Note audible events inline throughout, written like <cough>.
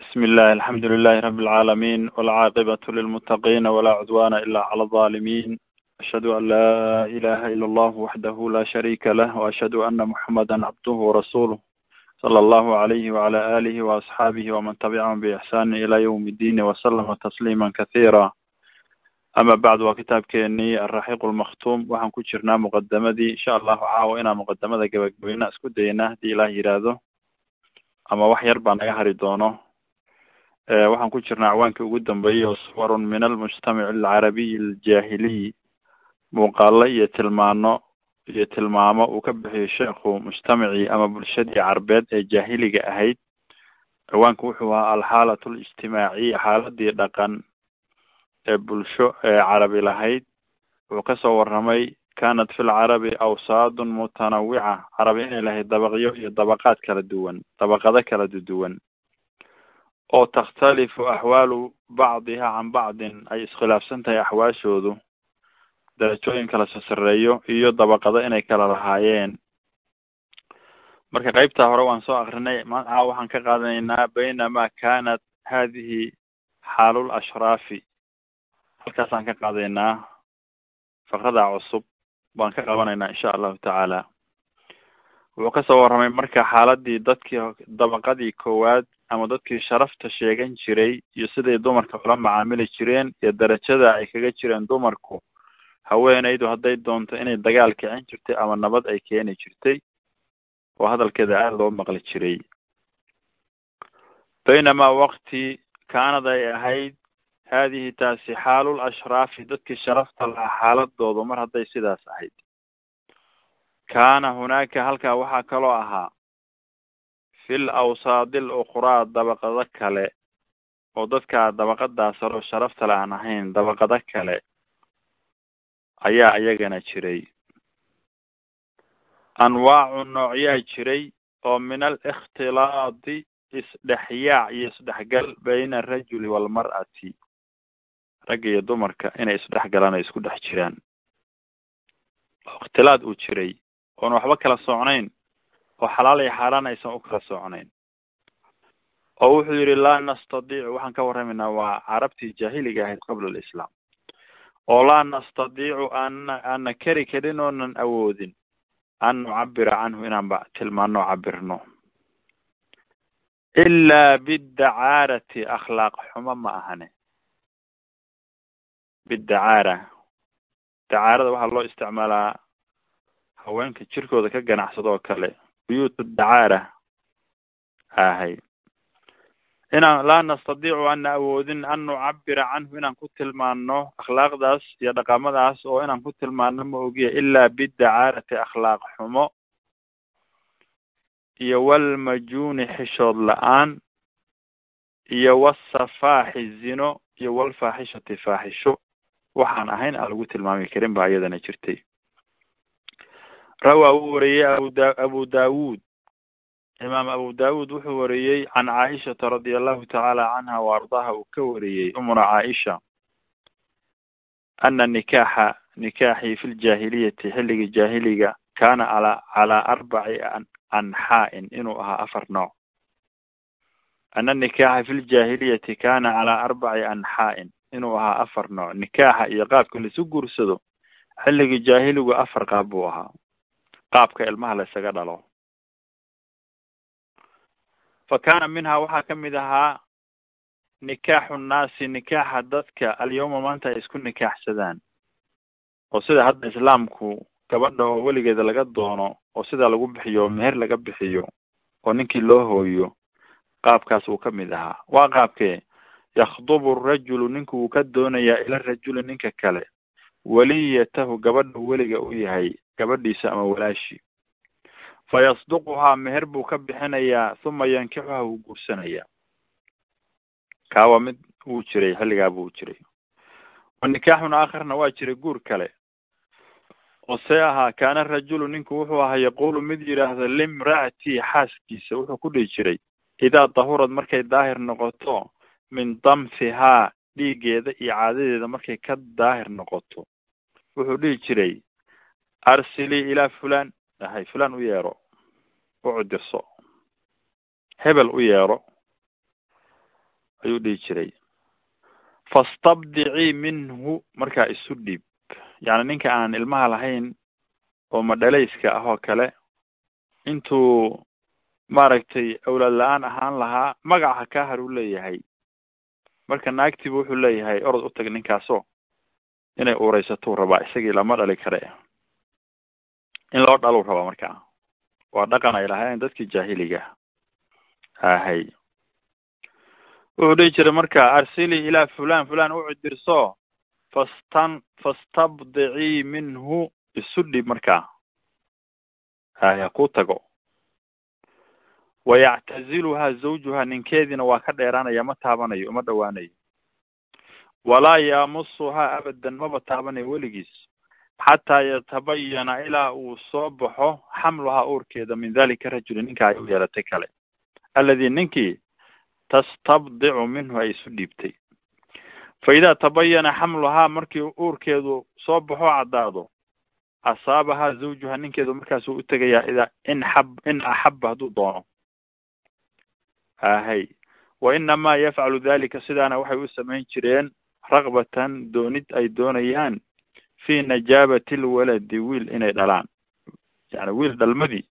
bsmi illahi alxamdu lilahi rabi اlcaalamiin walcaaqibatu lilmutaqiina walaa cudwaana ila cala alظalimin ashhadu an laa ilaha ila allah waxdahu la shariika lah waashhadu ana muxamada cabduhu warasuluh sala allahu alayhi wacala alihi waasxaabihi waman tabicahum biixsaani ila ywmi ddiini wasalama tasliima kahiira ama bacd waa kitaabkeenii alraxiq lmaktum waxaan ku jirnaa muqadamadii insha allahu caawa inaan muqadamada gabagabeynaa isku daynaa haddii ilaah yidhaahdo ama wax yar baa naga hari doono waxaan ku jirnaa acwaankii ugu dambeeyey oo suwarun min almujtamaci alcarabiy aljaahiliy. Muuqaalo iyo tilmaano iyo tilmaamo uu ka bixiyo sheekhu mujtamacii ama bulshadii carbeed ee jaahiliga ahayd. Ciwaanku wuxuu ahaa alxaalat lijtimaaciya xaaladii dhaqan ee bulsho ee carabi lahayd. Wuxuu ka soo warramay kanat fi lcarabi awsaadun mutanawica. Carabi inay lahayd dabaqyo iyo dabaqaad kala duwan dabaqado kala duwan oo takhtalifu axwaalu bacdiha can bacdin ay iskhilaafsan tahay axwaashoodu darajooyin kala sasareeyo iyo dabaqado inay kala lahaayeen. Marka qeybtaa hore waan soo akrinay maca waxaan ka qaadanaynaa? Baynama kanat hadihi xaalul ashraafi. Halkaasaan ka qaadaynaa fakrada cusub baan ka qabanaynaa insha allahu tacaala. Wuxuu ka soo warramay marka xaaladii dadkii dabaqadii koowaad ama dadkii sharafta sheegan jiray iyo siday dumarka ula macaamili jireen iyo darajada ay kaga jireen dumarku haweenaydu hadday doonto inay dagaal kicin jirtay ama nabad ay keeni jirtay oo hadalkeeda aada loo maqli jiray. Baynamaa waqti kaanad ay ahayd haadihi taasi xaalul ashraafi dadkii sharafta lahaa xaaladoodu mar hadday sidaas ahayd. Kaana hunaaka halkaa waxaa kaloo ahaa fil awsaadi al ukhraa dabaqado kale oo dadkaa dabaqadaa saroo sharafta le aan ahayn dabaqado kale ayaa iyagana jiray. Anwaacu noocyaa jiray oo min al ikhtilaadi isdhexyaac iyo isdhexgal bayna arajuli waalmar'ati ragga iyo dumarka inay isdhexgalaan ay isku dhex jiraan. Oo ikhtilaad uu jiray. Oon waxba kala socnayn oo xalaal iyo xaaraan aysan u kala socnayn oo wuxuu yidhi laa nastadiicu waxaan ka warramaynaa waa carabtii jaahiliga ahayd qabla alislaam. Oo laa nastadiicu ana ana keri karin oonan awoodin an nucabira canhu inaan ba tilmaano cabirno ilaa bidacaarati akhlaaq xumo ma ahane. Bidacaara dacaarada waxaa loo isticmaalaa haweenka jirkooda ka ganacsado oo kale buyuutu dacaara ahay. Inaan laa nastadiicu ana awoodin an nucabira canhu inaan ku tilmaano akhlaaqdaas iyo dhaqamadaas oo inaan ku tilmaano ma ogiya ilaa bidacaarati akhlaaq xumo iyo walmajuuni xishood la'aan iyo wasafaaxi zino iyo walfaaxishati faaxisho. Waxaan ahayn aan lagu tilmaami karin ba iyadana jirtay rawaa uu wariyey abuda abu daawuud. Imaam abu daawuud wuxuu wariyey can caaishata radia allahu tacaala canha wa ardaha uu ka wariyey umuna caaisha. Ana nikaaxa nikaaxii fi ljaahiliyati xilligii jaahiliga kaana ala calaa arbaci anxaa-in inuu ahaa afar nooc. Ana nikaaxa fi ljaahiliyati kana calaa arbaci anxaa-in inuu ahaa afar nooc. Nikaaxa iyo qaabka laisu guursado xilligii jaahiligu afar qaab buu ahaa qaabka ilmaha la isaga dhalo. Fa kaana minhaa waxaa ka mid ahaa nikaaxu nnaasi nikaaxa dadka alyawma maanta ay isku nikaaxsadaan. Oo sida hadda islaamku gabadha oo weligeeda laga doono oo sidaa lagu bixiyo meher laga bixiyo oo ninkii loo hooyo qaabkaas uu ka mid ahaa. Waa qaabkee yakhdubu rajulu ninku wuu ka doonayaa ila rajuli ninka kale. Waliyatahu gabadha weliga u yahay gabadhiisa ama walaashi. Fa yasduquhaa meher buu ka bixinayaa huma yankixuha wuu guursanayaa. Kaa waa mid wuu jiray xilligaa buu jiray. Wa nikaaxun aakhirna waa jiray guur kale. Oo see ahaa kaana rajulu ninku wuxuu ahaa yaquulu mid yidhaahda limra'atii xaaskiisa wuxuu ku dhihi jiray. Idaa dahurad markay daahir noqoto min damfihaa dhiiggeeda iyo caadadeeda markay ka daahir noqoto wuxuu dhihi jiray arsilii ilaa fulan ahay fulan u yeero u cudirso hebel u yeero ayuu dhihi jiray fastabdicii minhu markaa isu dhiib yacni ninka aan ilmaha lahayn oo madhalayska ah oo kale intuu maaragtay awlaad la'aan ahaan lahaa magaca kaa har leeyahay marka naagtiiba wuxuu leeyahay orod u tag ninkaasoo inay uureysatuu rabaa isagii lama dhali kare in loo dhaluu rabaa markaa waa dhaqan ay lahaayeen dadkii jaahiliga ahay. Wuxuu dhihi jiray marka arsilii ilaa fulan fulan u cidirso fastan fastabdicii minhu isu dhib markaa haya ku tago. Wayactaziluhaa zawjuha ninkeediina waa ka dheeraanaya ma taabanayo uma dhawaanayo walaa yaamusuhaa abadan maba taabanayo weligiis xataa yatabayana ilaa uu soo baxo xamluhaa uurkeeda min dalika rajuli ninka ay u yeelatay kale alladii ninkii tastabdicu minhu ay isu dhiibtay fa idaa tabayana xamluhaa markii uurkeedu soo baxo caddaado asaabahaa zawjuha ninkeedu markaasuu u tegayaa idaa in xab in axaba hadduu doono ahay wa inamaa yafcalu dalika sidaana waxay u samayn jireen raqbatan doonid ay doonayaan fi najaabati lwaladi wiil inay dhalaan. Yani wiil dhalmadii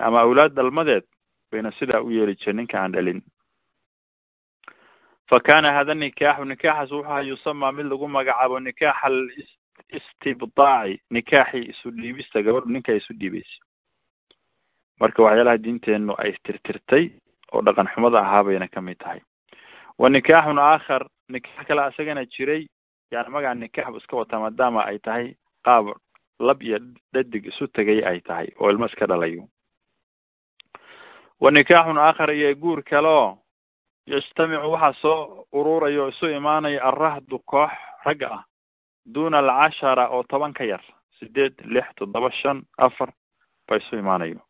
ama awlaad dhalmadeed bayna sidaa u yeeli jireen ninka aan dhalin. Fa kana hada nikaaxu nikaaxaas wuxu aha yusamaa mid lagu magacaabo nikaax al istibdaaci nikaaxii isu dhiibista gabadhu ninka isu dhiibaysa marka waxyaalaha diinteenu ay tirtirtay oo dhaqan xumada ahaa bayna ka mid tahay. Wa nikaaxun aakhar nikaax kale asagana jiray yani magaca nikaax bu iska wataa maadaama ay tahay qaab lab iyo dhadig isu tegay ay tahay oo ilmo iska dhalayo. Wa nikaaxun aakhar iyo guur kaleo yajtamicu waxaa soo ururaya isu imaanaya alrahdu koox ragga ah. Duna alcashara oo toban ka yar sideed lix toddoba shan afar ba isu imaanayo.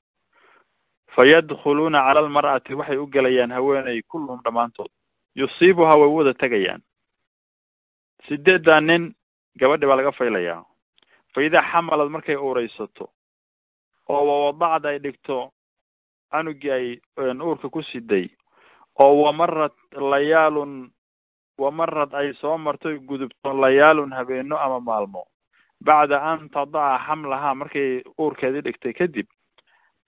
Fa yadkhuluuna cala almar'ati waxay u gelayaan haweeney kulluhum dhammaantood. Yusiibuhaa way wada tegayaan sideeddaa nin gabadhi baa laga faylayaa. Fa idaa xamalad markay uureysato oo wawadacad ay dhigto canugii ay uurka ku siday oo wamarad layaalun wamarad ay soo martoy gudubto layaalun habeeno ama maalmo. Bacda an tadaca xamlahaa markay uurkeedii dhigtay kadib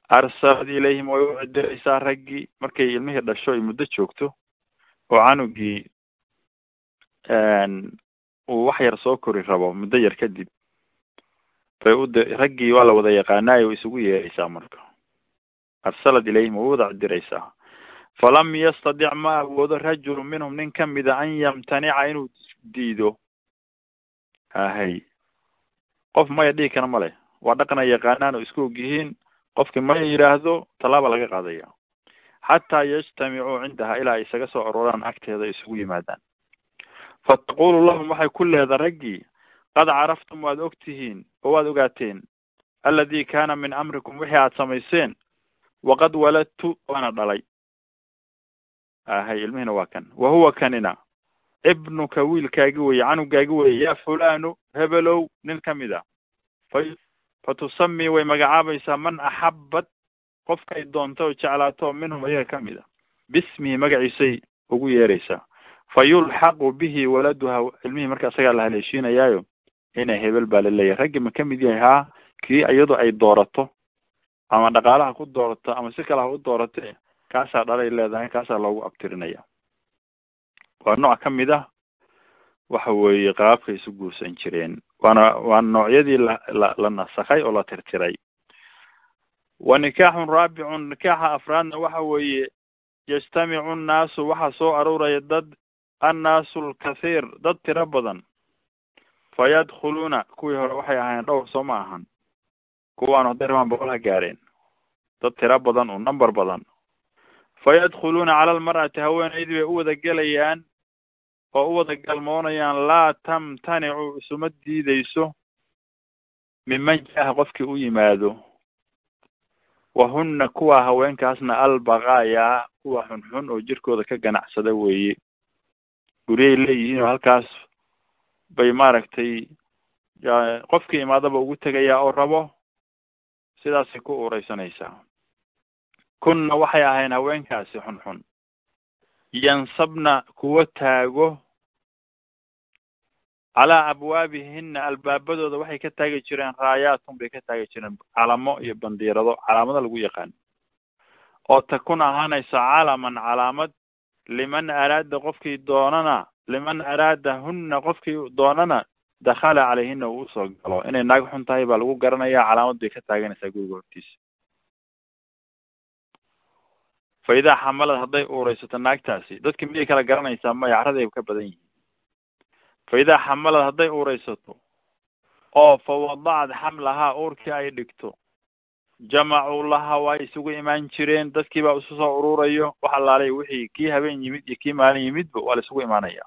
arsalad ilayhim way u cidiraysaa raggii markay ilmihii dhasho ay muddo joogto oo canugii uu wax yar soo kori rabo muddo yar kadib. Bay ud raggii waa la wada yaqaanaayo way isugu yeeraysaa marka. Arsalad ilayhim way u wada cidiraysaa falam yastadic ma awoodo rajulu minhum nin kamida an yamtanica inuu diido. Ahay qof maya dhihi kara male waa dhaqana yaqaanaan oo isku og yihiin qofki maya yidhaahdo tallaaba laga qaadaya. Xataa yajtamicuu cindaha ilaa ay isaga soo arooraan agteeda isugu yimaadaan fataqulu lahum waxay ku leeda raggii qad caraftum waad og tihiin oo waad ogaateen alladii kaana min amrikum wixii aad samayseen waqad waladtu waana dhalay ahay ilmihina waa kan wa huwa kanina ibnuka wiilkaagi weye canugaagi weye ya fulanu hebelow nin ka mid a fa fa tusami way magacaabaysaa man axabad qofkay doonto oo jeclaato minhum ayaga ka mid a bismihi magaciisay ugu yeeraysaa fa yulxaqu bihi waladuha ilmihii marka isagaa la haleeshiinayaayo inay hebel baa la leeyahay raggi ma ka mid yahay haa kii iyadu ay doorato ama dhaqaalaha ku doorato ama si kale ha u doorate kaasaa dhalay leedahay kaasaa loogu abtirinaya waa nooc ka mid ah waxa weeye qaabkay isu guursan jireen. Waana waa noocyadii la la nasakhay oo la tirtiray. Wa nikaaxun raabicun nikaaxa afraadna waxa weeye yajtamicu nnaasu waxaa soo arooraya dad annaasu lkathiir dad tiro badan. Fa yadkhuluuna kuwii hore waxay ahaayeen dhowr soo ma ahan. Kuwaan hadday rabaan boqol ha gaareen. Dad tiro badan oo number badan. Fa yadkhuluuna cala almar'ati haweenaydii bay u wada gelayaan oo u wada galmoonayaan laa tamtanicu isuma diideyso miman jaaha qofkii u yimaado. Wahunna kuwa haweenkaasna albaqaayaa kuwa xunxun oo jirkooda ka ganacsada weeye guryay leeyihiin oo halkaas bay maaragtay qofkii imaadaba ugu tegayaa oo rabo sidaasay ku uureysanaysaa kunna waxay ahayn haweenkaasi xunxun yansabna kuwa taago. Calaa abwaabihina albaabadooda waxay ka taagi jireen raayaatun bay ka taagi jireen calamo iyo bandiirado calaamado lagu yaqaano oo takun ahaanaysa calaman calaamad liman araada qofkii doonana liman araada hunna qofkii doonana dakhala calayhina uu u soo galo inay naag xun tahay baa lagu garanaya calaamad bay ka taaganaysaa guriga hortiisa fa idaa xamalad hadday uureysato naagtaasi dadki miyay kala garanaysaa maya carraday ka badan yihiin fa idaa xamalad hadday uureysato oo fa wadacad xamlahaa uurkii ay dhigto jamacuu laha waa isugu imaan jireen dadkii baa isu soo ururayo wax alaalay wixii kii habeen yimid iyo kii maalin yimidba waa la isugu imaanaya.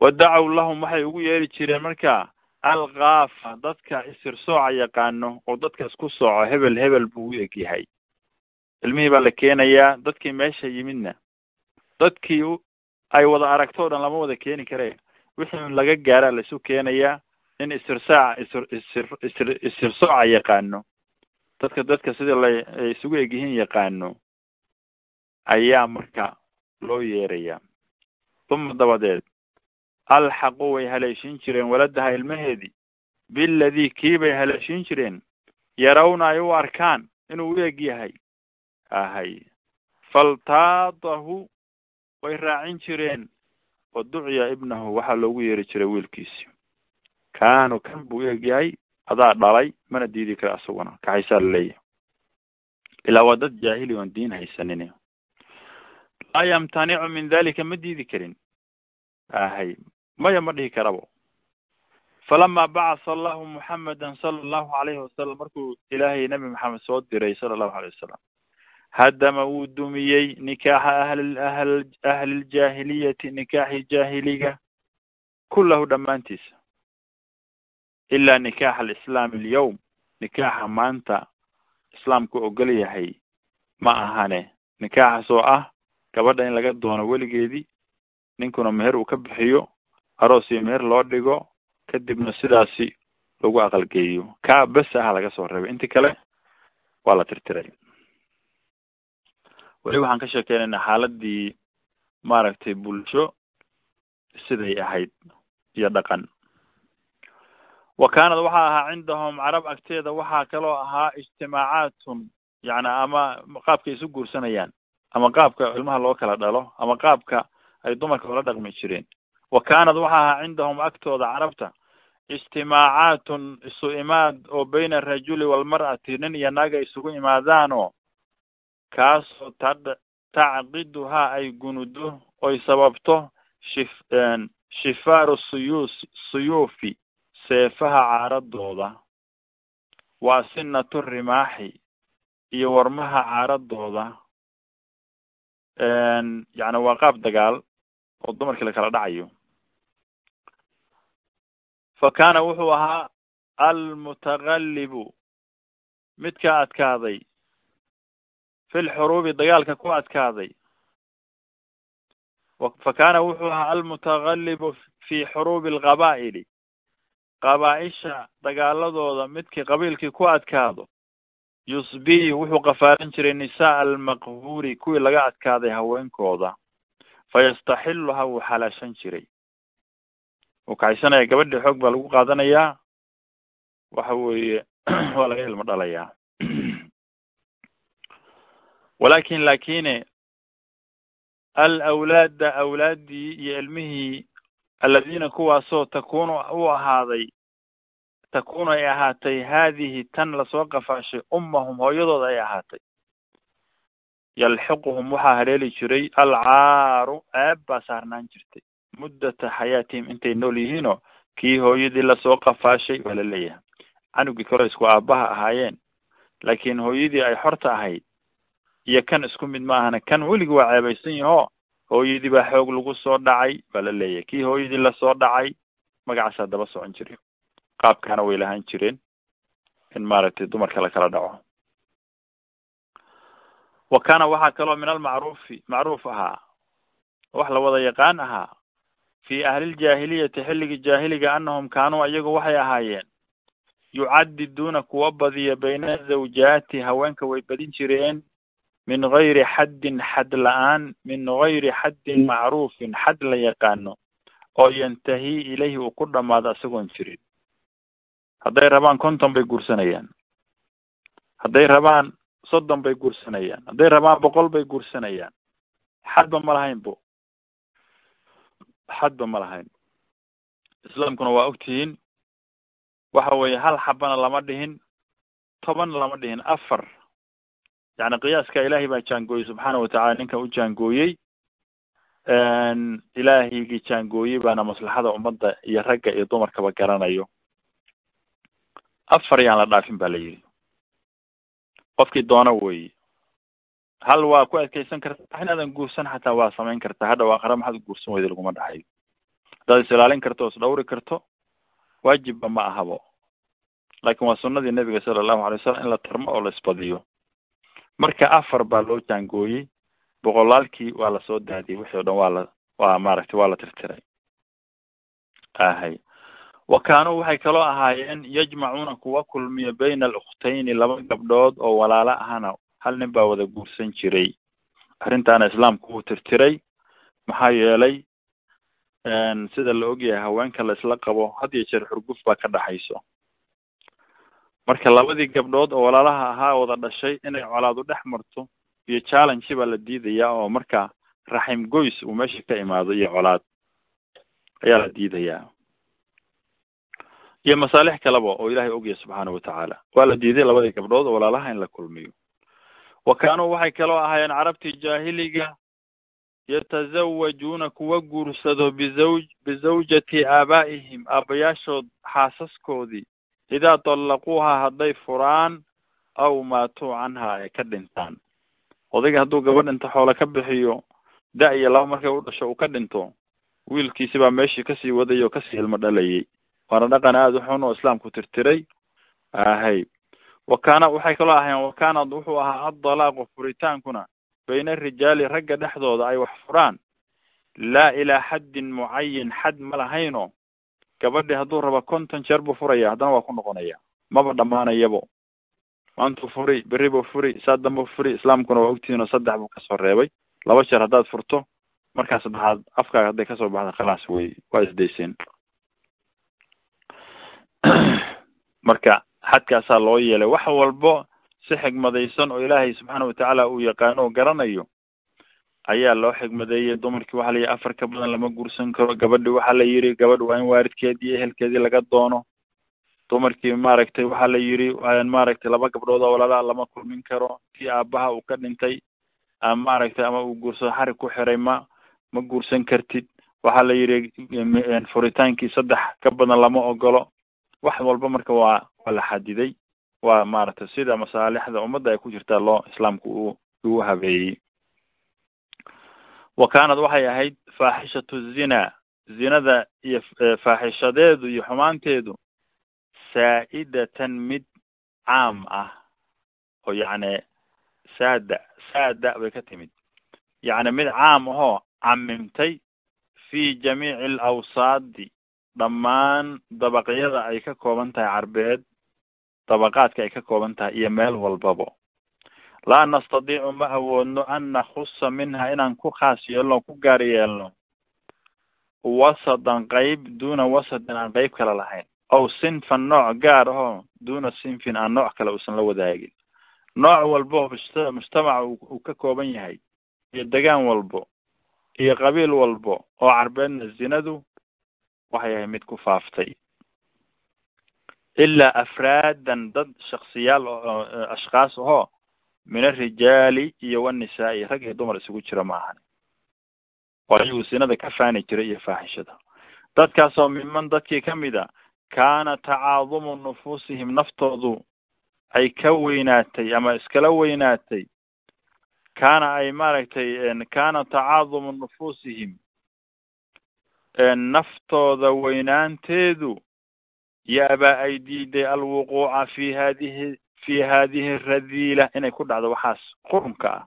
Wa dacow lahum waxay ugu yeeri jireen marka alkaafa dadka isirsooca yaqaano oo dadka isku sooco hebel hebel buu u eg yahay. Ilmihii baa la keenayaa dadkii meesha yimidna dadkii ay wada aragto o dhan lama wada keeni kare. Wixii laga gaaraa la isu keenayaa in isirsaaca isir isir isir isirsooca yaqaano dadka dadka sida la ay isugu egyihiin yaqaano ayaa marka loo yeerayaa. Uma dabadeed alxaqu way haleeshin jireen waladaha ilmaheedii. Biladii kii bay haleeshin jireen. Yarawna ay u arkaan inuu u eg yahay. Ahay faltaadahu way raacin jireen. Wa duciya ibnahu waxaa loogu yeeri jiray wiilkiisi kaanu kan buu u eg yahay adaa dhalay mana diidi kara asaguna kaxaysaa la leeyahay ilaa waa dad jaahili oon diin haysanin. Laa yamtanicu min dalika ma diidi karin. Ahay maya ma dhihi karabo. Falama bacatha allahu muxameda sala allahu alayhi wasalam markuu ilaahay nabi maxamed soo diray sala allahu alayh wasalam hadama wuu dumiyey nikaaxa ahli ahl ahliiljaahiliyati nikaaxi jaahiliga kullahu dhammaantiisa ilaa nikaax alislaam alyawm. Nikaaxa maanta islaamku ogol yahay. Ma ahane nikaaxaas oo ah gabadha in laga doono weligeedii ninkuna meher uu ka bixiyo aroos iyo meher loo dhigo kadibna sidaasi lagu aqalgeeyo. Kaa bes aha laga soo reebay. Inti kale waa la tirtiray. Weli waxaan ka sheekeynaynaa xaaladii maaragtay bulsho siday ahayd iyo dhaqan wa kaanad waxaa ahaa cindahum carab agteeda waxaa kaloo ahaa ijtimaacaatun yani ama qaabkay isu guursanayaan ama qaabka ilmaha loo kala dhalo ama qaabka ay dumarka ula dhaqmi jireen wa kaanad waxaa ahaa cindahum agtooda carabta ijtimaacaatun isu imaad oo bayna arajuli walmar'ati nin iyo naag ay isugu imaadaanoo kaasoo tad tacqiduhaa ay gunudo oy sababto shif shifaaru suyuus suyuufi seefaha caaradooda waa sinatu rimaaxi iyo warmaha caaradooda yacni waa qaab dagaal oo dumarkii la kala dhacayo. Fa kaana wuxuu ahaa almutaqallibu midka adkaaday. Fi lxuruubi dagaalka ku adkaaday. Fa kaana wuxuu ahaa almutaqallibu fi xuruubi alqabaa'ili qabaa-isha dagaaladooda midkii qabiilkii ku adkaado yusbii wuxuu qafaalan jiray nisaa almaqhuuri kuwii laga adkaaday haweenkooda. Fayastaxiluha wuu xalaashan jiray. Wuu kaxaysanaya gabadhii xoog baa lagu qaadanayaa waxa weeye <clears throat> waa laga ilmo dhalayaa <clears throat> walakin lakine alawlaada awlaaddii iyo ilmihii aladiina kuwaasoo takunu u ahaaday takunu ay ahaatay haadihi tan la soo qafaashay ummahum hooyadooda ay ahaatay yalxiquhum waxaa haleeli jiray alcaaru ceeb baa saarnaan jirtay muddata xayaatihim intay nool yihiinoo kii hooyadii la soo qafaashay waa la leeyahay canugii kore isku aabaha ahaayeen laakiin hooyadii ay xorta ahayd iyo kan isku mid ma ahana kan weligii waa ceebaysan yahoo hooyadii baa xoog lagu soo dhacay baa la leeyahay. Kii hooyadii la soo dhacay magacaasaa daba socon jiray. Qaabkaana way lahaan jireen. In maaragtay dumarka la kala dhaco. Wa kaana waxaa kaloo min almacruufi macruuf ahaa. Wax la wada yaqaan ahaa. Fi ahliljaahiliyati xilligii jaahiliga anahum kaanuu iyagu waxay ahaayeen. Yucadiduuna kuwa badiya bayna zawjaati haweenka way badin jireen min gayri xaddin xad la'aan min gayri xaddin macruufin xad la yaqaano oo yantahi ilayhi uu ku dhamaado isagoon jirin. Hadday rabaan konton bay guursanayaan. Hadday rabaan soddon bay guursanayaan. Hadday rabaan boqol bay guursanayaan. Xadba ma lahayn bo xadba ma lahayn. Islaamkuna waa ogtihiin waxa weeye hal xabana lama dhihin toban lama dhihin afar yani qiyaaska ilaahay baa jaangooyey subxaana watacala ninka u jaangooyey. Ilaahigii jaangooyey baana maslaxada ummadda iyo ragga iyo dumarkaba garanayo. Afar yaan la dhaafin ba la yidhi. Qofkii doona weyi hal waa ku adkeysan karta inaadan guursan xataa waa samayn kartaa hadha waa qara maxaad guursan weyda laguma dhaxayo haddaad is ilaalin karto o is dhawri karto waajibba ma ahabo. Laakin waa sunadii nebiga sala allahu alay wasalam in la tarmo oo la isbadiyo marka afar baa loo jaangooyey boqolaalkii waa la soo daadiyey wixii o dhan waa la waa maaragtay waa la tirtiray. Ahay wa kaanuu waxay kaloo ahaayeen yajmacuuna kuwa kulmiya bayna alukhtayni laba gabdhood oo walaalo ahana hal nin baa wada guursan jiray. Arrintaana islaamku wuu tirtiray maxaa yeelay sida la ogyahay haweenka la isla qabo had iyo jeer xurguf baa ka dhaxayso marka labadii gabdhood oo walaalaha ahaa wada dhashay inay colaadu dhex marto iyo challenge baa la diidayaa oo marka raxim goys uu meesha ka imaado iyo colaad ayaa la diidayaa. Iyo masaalix kaleba oo ilahay ogyahay subxaana watacaala waa la diiday labadii gabdhood oo walaalaha in la kulmiyo. Wa kaanuu waxay kaloo ahaayeen carabtii jaahiliga yatazawajuuna kuwa guursado bizawj bizawjati aabaa'ihim aabayaashood xaasaskoodii idaa dallaquuha hadday furaan aw maatuu canha ay ka dhintaan odayga hadduu gabadh dhinto xoolo ka bixiyo da- iyo laba markay u dhasho uu ka dhinto wiilkiisi baa meeshii ka sii wadayay oo ka sii ilmo dhalayay waana dhaqan aada u xun oo islaamku tirtiray ahay wa kaana waxay kaloo ahayen wa kaanad wuxuu ahaa addalaaqu furitaankuna bayna rijaali ragga dhexdooda ay wax furaan laa ilaa xaddin mucayin xad ma lahayno gabadhi hadduu raba konton jeer buu furaya haddana waa ku noqonaya. Maba dhamaanayabo maantuu furi berri buu furi saa dambuu furi islaamkuna waa ogtihiin oo saddex buu ka soo reebay. Laba jeer haddaad furto markaa saddexaad afkaaga hadday ka soo baxda khalaas wey waa isdayseen <clears throat> marka xadkaasaa loo yeelay. Wax walbo si xigmadaysan oo ilaahay subxaana watacaala uu yaqaano oo garanayo ayaa loo xigmadeeyey dumarkii waxaa la yihi afar ka badan lama guursan karo. Gabadhi waxaa la yidhi gabadh waa in waalidkeedii iyo ehelkeedii laga doono. Dumarkii maaragtay waxaa la yidhi maaragtay laba gabdhood oo walaalaha lama kulmin karo. Kii aabaha uu ka dhintay ama maaragtay ama uu guursado xarig ku xiray ma ma guursan kartid. Waxaa la yidhi furitaankii saddex ka badan lama ogolo wax walba marka waa waa la xadiday. Waa maaragtay sida masaalixda ummadda ay ku jirtaa loo islaamku uu uu habeeyey wa kaanad waxay ahayd faaxishatu zina zinada iyo faaxishadeedu iyo xumaanteedu saa'idatan mid caam ah oo yacni saada saada bay ka timid yacni mid caam ahoo camimtay fi jamiici alawsaadi dhammaan dabaqyada ay ka kooban tahay carbeed dabaqaadka ay ka kooban tahay iyo meel walbabo laa nastadiicu ma awoodno an nakhusa minha inaan ku khaas yeelno ku gaar yeelno wasadan qeyb duuna wasadin aan qeyb kale lahayn. Ow sinfan nooc gaar ahoo duuna sinfin aan nooc kale uusan la wadaagin. Nooc walbo musta mujtamaca uu ka kooban yahay. Iyo degaan walbo iyo qabiil walbo oo carbeedna zinadu waxay ahay mid ku faaftay. Ilaa afraadan dad shaksiyaal oo ashkaas ahoo min arijaali iyo wanisaa-i rag iyo dumar isugu jira ma ahan ayagu sinada ka faani jiray iyo faaxishada dadkaasoo miman dadkii ka mid a kaana tacaadumu nufuusihim naftoodu ay ka weynaatay ama iskala weynaatay. Kaana ay maaragtay kaana tacaadumu nufuusihim naftooda weynaanteedu yaabaa ay diiday alwuquuca fi hadihi fi hadihi radiila inay ku dhacdo waxaas qurunka ah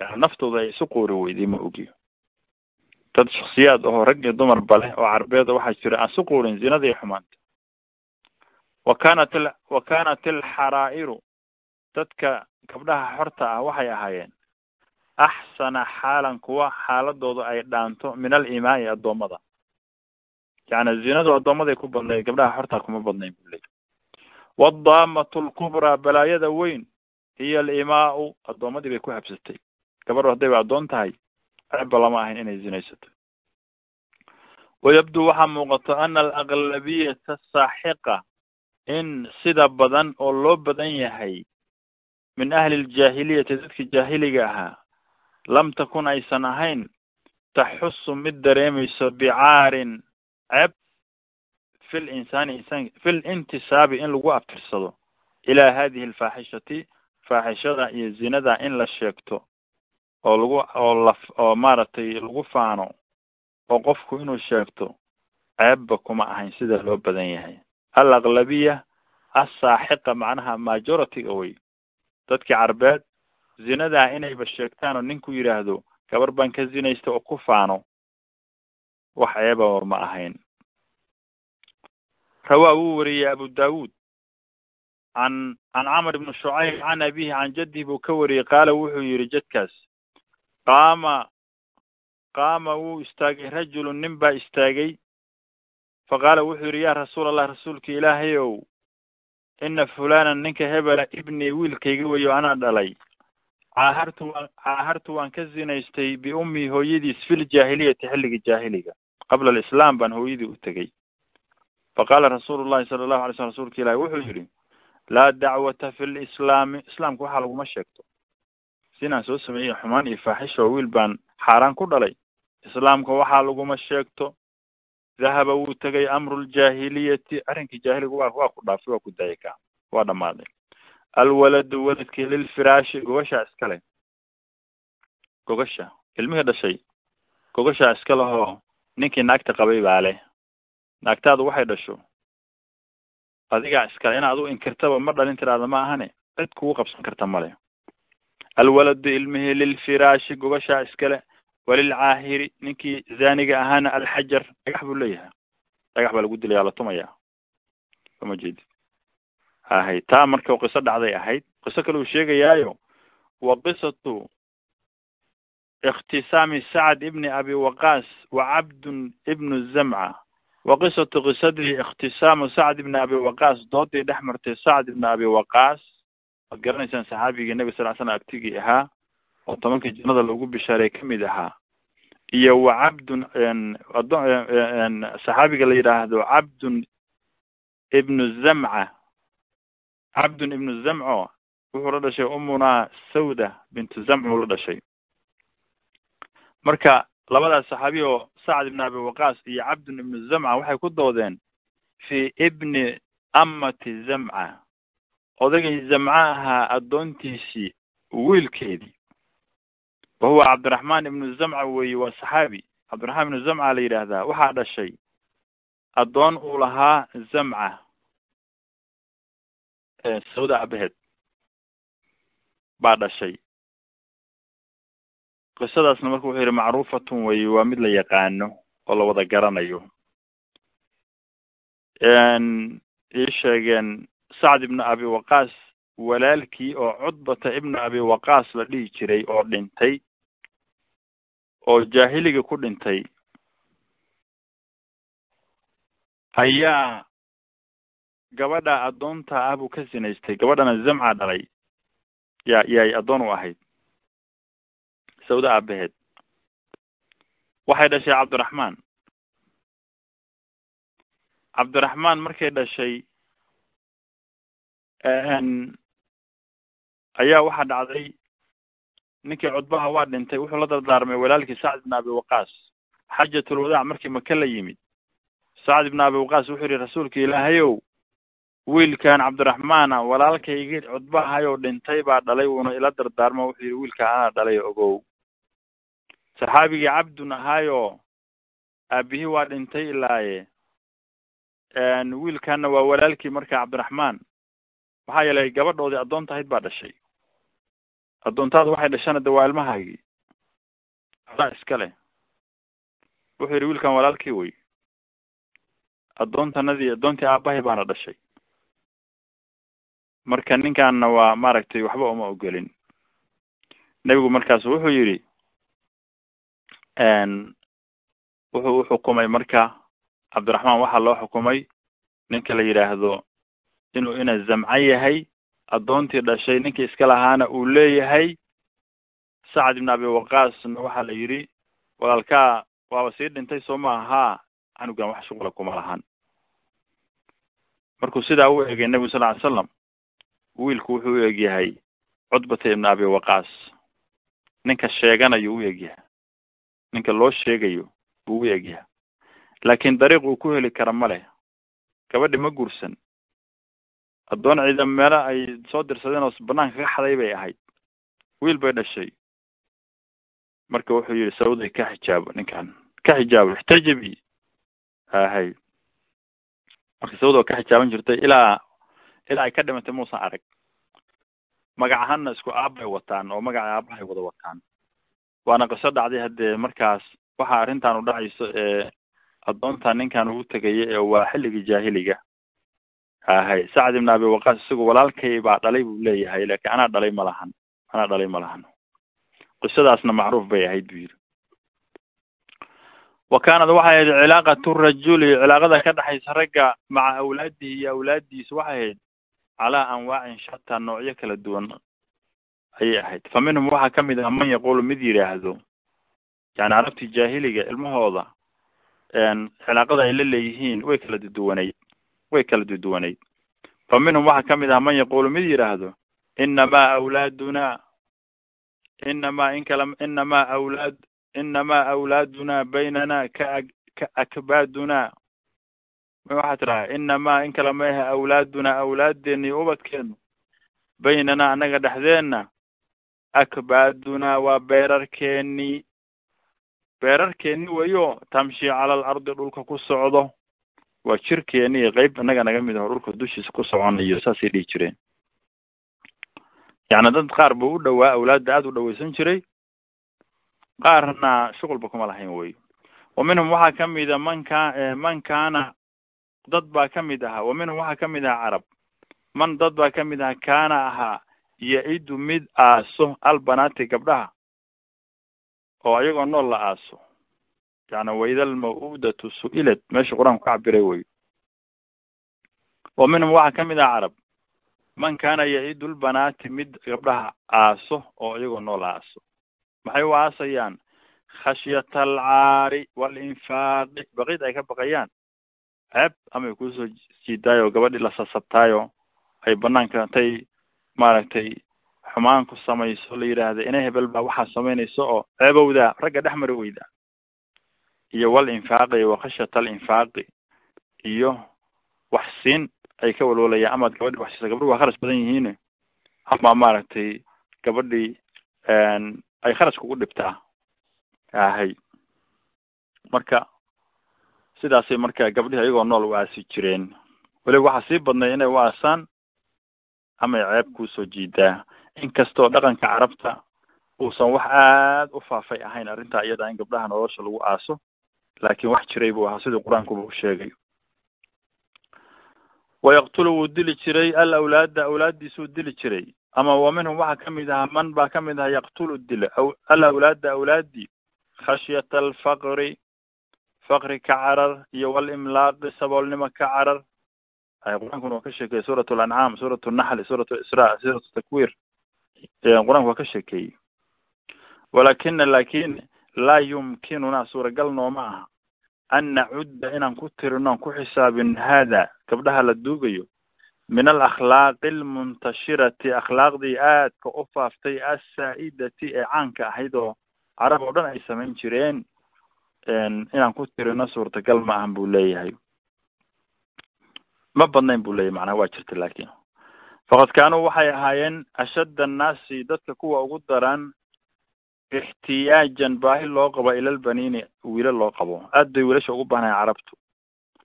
yani naftooda ay isu qoori weyday ma ogiyo dad shaksiyaad ahoo rag iyo dumar bale oo carbeed waxaa jira aan isu qoorin zinada iyo xumaanta wa kanat wa kanat alxaraa'iru dadka gabdhaha xorta ah waxay ahaayeen axsana xaalan kuwa xaaladoodu ay dhaanto min alimaai addoommada yani zinadu addoommaday ku badnayd gabdhaha xortaa kuma badnayn buu leey wadaamatu lkubraa balaayada weyn hiyo alimaau addoommadii bay ku habsatay gabadhu haddayba addoon tahay ceebba lama ahayn inay zinaysato wayabdu waxaa muuqato ana alaqlabiyata saaxiqa in sida badan oo loo badan yahay min ahli ljaahiliyati dadka jaahiliga ahaa lam takun aysan ahayn taxusu mid dareemayso bicaarin ceeb fi linsaani insaan fi lintisaabi in lagu abtirsado ilaa hadihi alfaaxishati faaxishada iyo zinada in la sheegto oo lagu oo la oo maaragtay lagu faano oo qofku inuu sheegto ceebba kuma ahayn sida loo badan yahay alaqlabiya assaaxiqa macnaha majority-ga wey dadkii carbeed zinadaa inayba sheegtaan oo ninku yidhaahdo gabar baan ka zinaysta oo ku faano wax ceeba war ma ahayn rawaa wuu wariyey abu daawud can can camr ibni shucayb can abihi can jaddihi buu ka wariyey qaala wuxuu yihi jadkaas qaama qaama wuu istaagay rajulun nin baa istaagay faqaala wuxuu yidhi yaa rasuul allah rasuulka ilaahay ow ina fulanan ninka hebela ibni wiilkayga weyo anaa dhalay caahartu waan caahartu waan ka zinaystay biummii hooyadiis fi ljaahiliyati xilligii jaahiliga qabla alislaam baan hooyadii u tegey faqaala rasuulu llahi sala allahu alay slam rasuulka ilahi wuxuu yidhi laa dacwata fi lislaami islaamka waxaa laguma sheegto. Sinaan soo sameeyey xumaan iyo faaxisha oo wiil baan xaaraan ku dhalay. Islaamka waxaa laguma sheegto. Dahaba wuu tegay amru ljaahiliyati arrinkii jaahiliga waa waa ku dhaafay waa ku daayay waa dhammaaday alwaladu waladkii lilfiraashi gogashaa iskale gogasha ilmihii dhashay. Gogashaa iska lehoo ninkii naagta qabay baa leh naagtaadu waxay dhasho adigaa iskale inaad u inkirtaba ma dhalin tiraada ma ahane? Cid kugu qabsan karta male alwaladu ilmihii lilfiraashi gogashaa iskale walilcaahiri ninkii zaaniga ahaana alxajar. Dhagax buu leeyahay. Dhagax baa lagu dilaya la tumaya sama jeedid hahay taa marka qiso dhacday ahayd qiso kale uu sheegayaayo wa qisatu ikhtisaami sacd ibni abi waqaas wa cabdun ibnu zamca wa qisatu qisadii ikhtisaamu sacd ibni abi waqaas doodii dhex martay sacd ibni abi waqaas waad garanaysaan saxaabigii nebiga sal l slam abtigii ahaa oo tobankii jannada lagu bishaaray ka mid ahaa iyo wa cabdun saxaabiga la yidhaahdo cabdun ibnu zamca cabdun ibnu zamco wuxuu la dhashay umunaa sawda bintu zamcu la dhashay marka labadaas saxaabi oo sacd ibn abi waqaas iyo cabdun ibnu zamca waxay ku doodeen fi ibni amati zamca odagay zamca ahaa addoontiisii wiilkeedii. Wa huwa cabdiraxmaan ibnu zamca weeye waa saxaabi. Cabdiraxmaan ibnu zamca la yidhaahdaa waxaa dhashay addoon uu lahaa zamca sawda abaheed baa dhashay qisadaasna marka wuxuu yidhi macruufatun weye waa mid la yaqaano oo la wada garanayo. Ii sheegeen sacd ibnu abi waqaas walaalkii oo cudbata ibnu abi waqaas la dhihi jiray oo dhintay oo jaahiliga ku dhintay ayaa gabadha addoonta ah buu ka sinaystay. Gabadhana zamca dhalay. Yaa yaay addoon u ahayd sawda aabaheed waxay dhashay cabdiraxmaan cabdiraxmaan markay dhashay ayaa waxaa dhacday ninkii cudbaha waa dhintay wuxuu la dardaarmay walaalkii sacd ibn abi waqaas xajatul wadaac markii maka la yimid sacd ibn abi waqaas wuxuu yihi rasuulka ilaahayow wiilkan cabdiraxmaana walaalkaygii cudbahayoo dhintay baa dhalay wuuna ila dardaarmo wuxuu yihi wiilkaa anaa dhalay ogow saxaabigii cabdun ahaayoo aabihii waa dhintay ilaaye. Wiilkaana waa walaalkii marka cabdiraxmaan. Maxaa yeelay gabadhoodii addoonta ahayd baa dhashay. Addoontaadu waxay dhashana de waa ilmahaagii adaa iska leh. Wuxuu yidhi wiilkan walaalkii wey. Addoontanadii addoontii aabahay baana dhashay. Marka ninkaanna waa maaragtay waxba uma ogolin nebigu markaasu wuxuu yidhi wuxuu uxukumay marka cabdiraxmaan waxaa loo xukumay. Ninka la yidhaahdo inuu ina zamco yahay addoontii dhashay ninkii iska lahaana uu leeyahay. Sacad ibn abi waqaasna waxaa la yidhi walaalkaa waaba sii dhintay soo ma ahaa canugan wax shuqula kuma lahan. Markuu sidaa u egay nebigu sal ly slam wiilku wuxuu u egyahay cutbata ibn abi waqaas. Ninka sheeganayo u egyahay ninka loo sheegayo buu u egyahay laakiin dariiq uu ku heli kara ma leh. Gabadhi ma guursan. Addoon ciidan meelo ay soo dirsadeen oo banaanka ka xaday bay ahayd. Wiil bay dhashay. Marka wuxuu yihi sawday ka xijaabo ninkan. Ka xijaabo ixtajabi. Ahay. Marka sawd ka xijaaban jirtay ilaa ilaa ay ka dhimatay muusan arag. Magac ahaanna isku aabbay wataan oo magaca aabahay wada wataan waana qiso dhacday haddee markaas. Waxa arrintan u dhacayso ee addoontan ninkan ugu tegaya ee waa xilligii jaahiliga. Ahay sacad ibn abi waqaas isagu walaalkay baa dhalay buu leeyahay laakiin anaa dhalay ma lahan anaa dhalay ma lahan. Qisadaasna macruuf bay ahayd buu yidhi. Wa kaanad waxay ahayd cilaaqatu rajuli cilaaqada ka dhexaysa ragga maca awlaadihi iyo awlaaddiisa waxay ahayd calaa anwaacin shataa noocyo kala duwan ayay ahayd fa minhum waxaa ka mid ah man yaqulu mid yidhaahdo yani carabtii jaahiliga ilmahooda cilaaqada ay la leeyihiin way kala duduwanayd way kala duduwanayd. Fa minhum waxaa ka mid ah man yaqulu mid yidhaahdo inamaa awlaaduna inamaa in kala inamaa awlaad inamaa awlaaduna baynana ka ka akbaaduna. Waxaa tidhaha inamaa in kala maehe awlaaduna awlaaddeena iyo ubadkeenu baynana annaga dhexdeenna akbaaduna waa beerarkeeni beerarkeeni weyo tamshi cala alardi dhulka ku socdo. Waa jirkeeni iyo qeyb innaga naga mid aho dhulka dushiisa ku soconayo saasay dhihi jireen. Yacni dad qaar buu u dhowaa awlaadda aada u dhaweysan jiray. Qaarna shuqulba kuma lahayn wey wa minhum waxaa ka mid a man ka man kaana dad baa ka mid ahaa. Wa minhum waxaa ka mid ahaa carab. Man dad baa ka mid ahaa kaana ahaa ya-idu mid aaso albanaati gabdhaha oo ayagoo nool la aaso. Yani waida almaw'udatu su'ilad meesha qur'aanku ka cabiray wey wa minhum waxaa ka mid aha carab. Man kaana ya-idu lbanaati mid gabdhaha aaso oo iyagoo nool aaso. Maxay u aasayaan? Khashyata alcaari walinfaaqi baqid ay ka baqayaan? Ceeb amay ku soo jiidaayo gabadhii la sasabtaayo ay banaanka intay maaragtay xumaan ku samayso la yidhaahda ina hebel baa waxaa samaynaysa oo ceebowda ragga dhex mari weyda. Iyo wal infaaqi wa khashyata alinfaaqi iyo wax siin ay ka walwalayaan amaad gabadhi wax siisa gabadhi waa kharash badan yihiin. Ama maaragtay gabadhii ay kharash kugu dhibtaa. Ahay. Marka sidaasay marka gabdhihi ayagoo nool u aasi jireen. Weliba waxaa sii badnay inay u aasaan amay ceeb ku soo jiidaa. Inkastoo dhaqanka carabta uusan wax aad u faafay ahayn arrintaa iyada in gabdhaha nolosha lagu aaso laakiin wax jiray buu ahaa sidii qur'aankuba u sheegay. Wayaqtulu wuu dili jiray al awlaada awlaaddiisuu dili jiray. Ama wa minhum waxaa ka mid ahaa man baa ka mid ahaa yaqtulu dila al awlaada awlaaddii khashyata alfaqri faqri ka carar iyo walimlaaqi saboolnimo ka carar qur'aankuna waa ka sheekeeyey suurat lancaam suurat naxli suurat isra suurat takwir qur'aanku waa ka sheekeeyey walakina laakiin laa yumkinuna suuragal nooma aha an nacudda inaan ku tirino an ku xisaabin hada gabdhaha la duugayo min alakhlaaqi almuntashirati akhlaaqdii aadka u faaftay assaa'idati ee caanka ahayd oo carab oo dhan ay samayn jireen inaan ku tirino suurtagal ma ahan buu leeyahay ma badnayn buu leeyahy macnaha waa jirta laakin faqad waxay ahaayeen ashadda annaasi dadka kuwa ugu daran ixtiyaajan baahi loo qabo ilalbaniini wiila loo qabo. Aad bay wiilasha ugu baahnayen carabtu.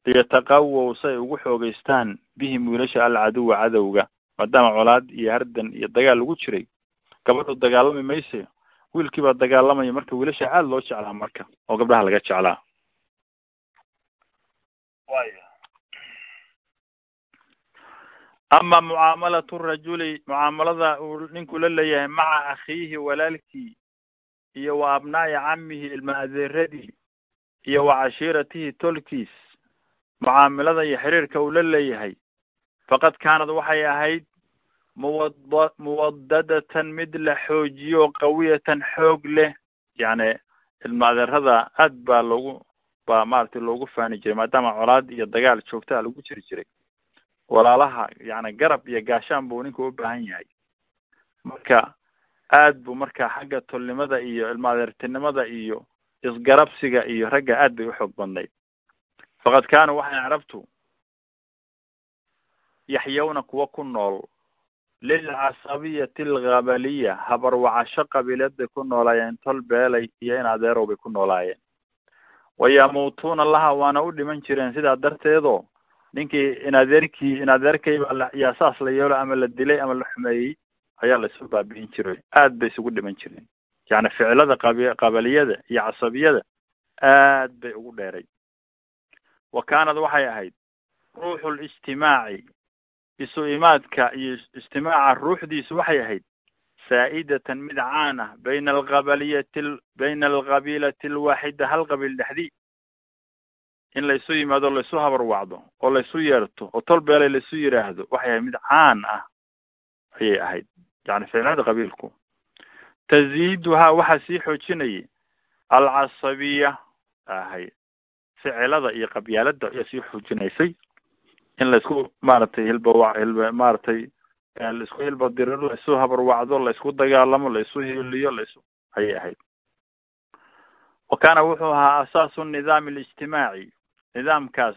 Liyataqawow si ay ugu xoogeystaan bihim wiilasha alcaduwa cadowga maadaama colaad iyo hardan iyo dagaal lagu jiray. Gabadhu dagaalami mayse wiilkii baa dagaalamaya marka wiilasha aada loo jeclaa marka oo gabdhaha laga jeclaa ama mucaamalatu rajuli mucaamalada uu ninku la leeyahay maca akhiihi walaalkii iyo wa abnaa'i camihi ilma adeeradii iyo wa cashiiratihi tolkiis mucaamilada iyo xiriirka uu la leeyahay faqad kaanad waxay ahayd muwada muwadadatan mid la xoojiyo qawiyatan xoog leh yacni ilma adeerada aad baa loogu baa maaragtay loogu faani jiray maadaama colaad iyo dagaal joogtaa lagu jiri jiray walaalaha yacni garab iyo gaashaan buu ninka u baahan yahay. Marka aad buu marka xagga tolnimada iyo ilma adeertinimada iyo isgarabsiga iyo ragga aad bay uxoog badnayd. Faqad kaanuu waxay carabtu yaxyawna kuwa ku nool lilcasabiyati alghabaliya habarwacasho qabiilad bay ku noolaayeen tol beelay iyo in adeerow bay ku noolaayeen. Wayamuutuuna laha waana u dhiman jireen sidaa darteedoo ninkii in adeerkii in adeerkay baa yaa saas la yeelo ama la dilay ama la xumeeyey ayaa la isu baabi'in jiray. Aad bay isugu dhiman jireen. Yacni ficilada qabi qabaliyada iyo casabiyada aad bay ugu dheeray. Wa kaanad waxay ahayd ruuxu lijtimaaci isu imaadka iyo istimaaca ruuxdiisu waxay ahayd saa'idatan mid caan ah bayna alqabaliyati bayna alqabiilati alwaaxida hal qabiil dhexdii in laysu yimaado laysu habarwacdo oo laysu yeerto oo tol beelay laysu yidhaahdo waxay ahayd mid caan ah ayay ahayd. Yani ficilada qabiilku. Taziiduhaa waxaa sii xoojinayay alcasabiya ahay ficilada iyo qabyaalada ayaa sii xoojinaysay. In la isku maaragtay hilba hilba maaragtay la isku hilba diriro laisu habarwacdo la isku dagaalamo laisu hiliyo laisu ayay ahayd. Wa kaana wuxuu ahaa asaasu nidaami alijtimaaci nidaamkaas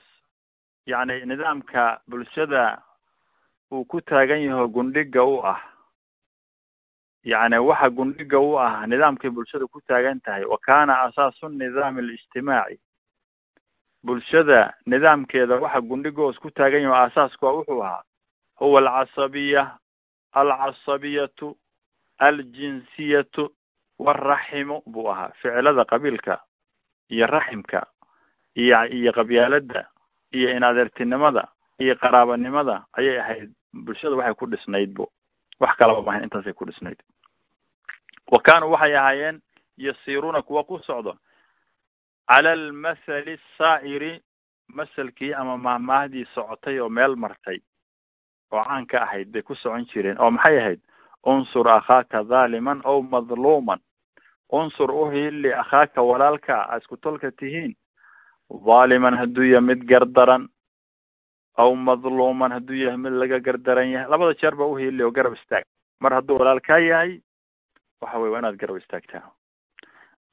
yacni nidaamka bulshada uu ku taagan yaho gundhiga u ah yacni waxa gundhiga u ah nidaamkay bulshada ku taagan tahay wa kaana asaasu nidaami alijtimaaci bulshada nidaamkeeda waxa gundhigoos ku taagan yaho aasaaska wuxuu ahaa huwa alcasabiya alcasabiyatu aljinsiyatu waraximu buu ahaa ficilada qabiilka iyo raximka iyo iyo qabyaalada iyo inadeertinimada iyo qaraabanimada ayay ahayd. Bulshada waxay ku dhisnayd bu wax kalaba mahayn intaasay ku dhisnayd. Wa kaanuu waxay ahaayeen yasiiruuna kuwa ku socdo cala almathali asaa'iri maselkii ama mahmaahdii socotay oo meel martay oo caan ka ahayd bay ku socon jireen oo maxay ahayd? Unsur akhaaka dhaaliman ow madluuman. Unsur uhili akhaaka walaalka a isku tolka tihiin dhaaliman hadduu yahay mid gardaran aw madluuman hadduu yahay mid laga gardaran yahay labada jeer ba uhili oo garab istaag. Mar hadduu walaalkaa yahay waxa weye waa inaad garab istaagtaa.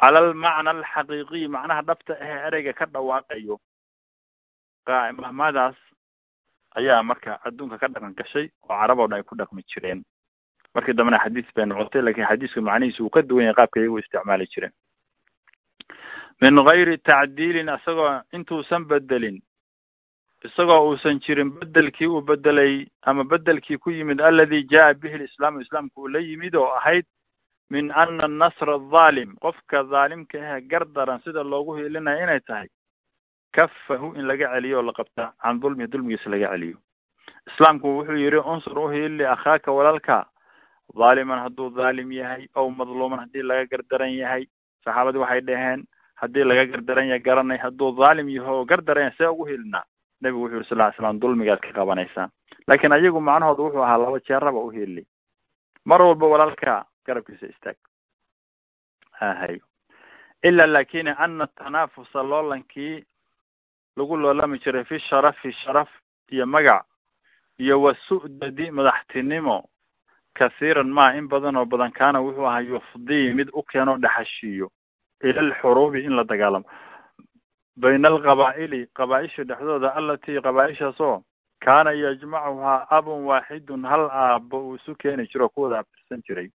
Cala almacna alxaqiiqiy macnaha dhabta ahee ereyga ka dhawaaqayo mahmadaas ayaa marka adduunka ka dhaqan gashay oo carab o dhan ay ku dhaqmi jireen. Markii dambena xadiis bay noqotay laakiin xadiisku macnihiisu uu ka duwan yahay qaabka iyagu isticmaali jireen min gayri tacdiilin isagoo intuusan bedelin isagoo uusan jirin bedelkii uu bedelay ama bedelkii ku yimid aladi jaa bihi lislaamu islaamku uu la yimid oo ahayd min ana nasra adhaalim qofka dhaalimka ahe gardaran sida loogu hiilinayo inay tahay kafahu in laga celiyo oo la qabta can dulmihi dulmigiisa laga celiyo. Islaamku wuxuu yihi unsur uhiili akhaaka walaalka. Dhaaliman hadduu dhaalim yahay ow madluuman haddii laga gardaran yahay saxaabadii waxay dhaheen haddii laga gardaran yahay garanay hadduu dhaalim yaho oo gardaran yahay see ugu hilinaa nebigu wuxu yiri sal ly slam dulmigaad ka qabanaysaa laakiin ayagu macnahooda wuxuu ahaa laba jeeraba uhili mar walba walaalka garabkiisa istaag. Hahay ila laakiin ana tanaafusa loolankii lagu loolami jiray fi sharafi sharaf iyo magac iyo wasu'dadi madaxtinimo kathiiran ma in badan oo badan kaana wuxuu ahaa yufdii mid u keeno dhaxashiiyo ila alxuruubi in la dagaalamo bayna alqabaa'ili qabaa-isha dhexdooda alatii qabaa-ishaasoo kaana yajmacuhaa abun waaxidun hal aabo uu isu keeni jiro o kuwada abtirsan jiray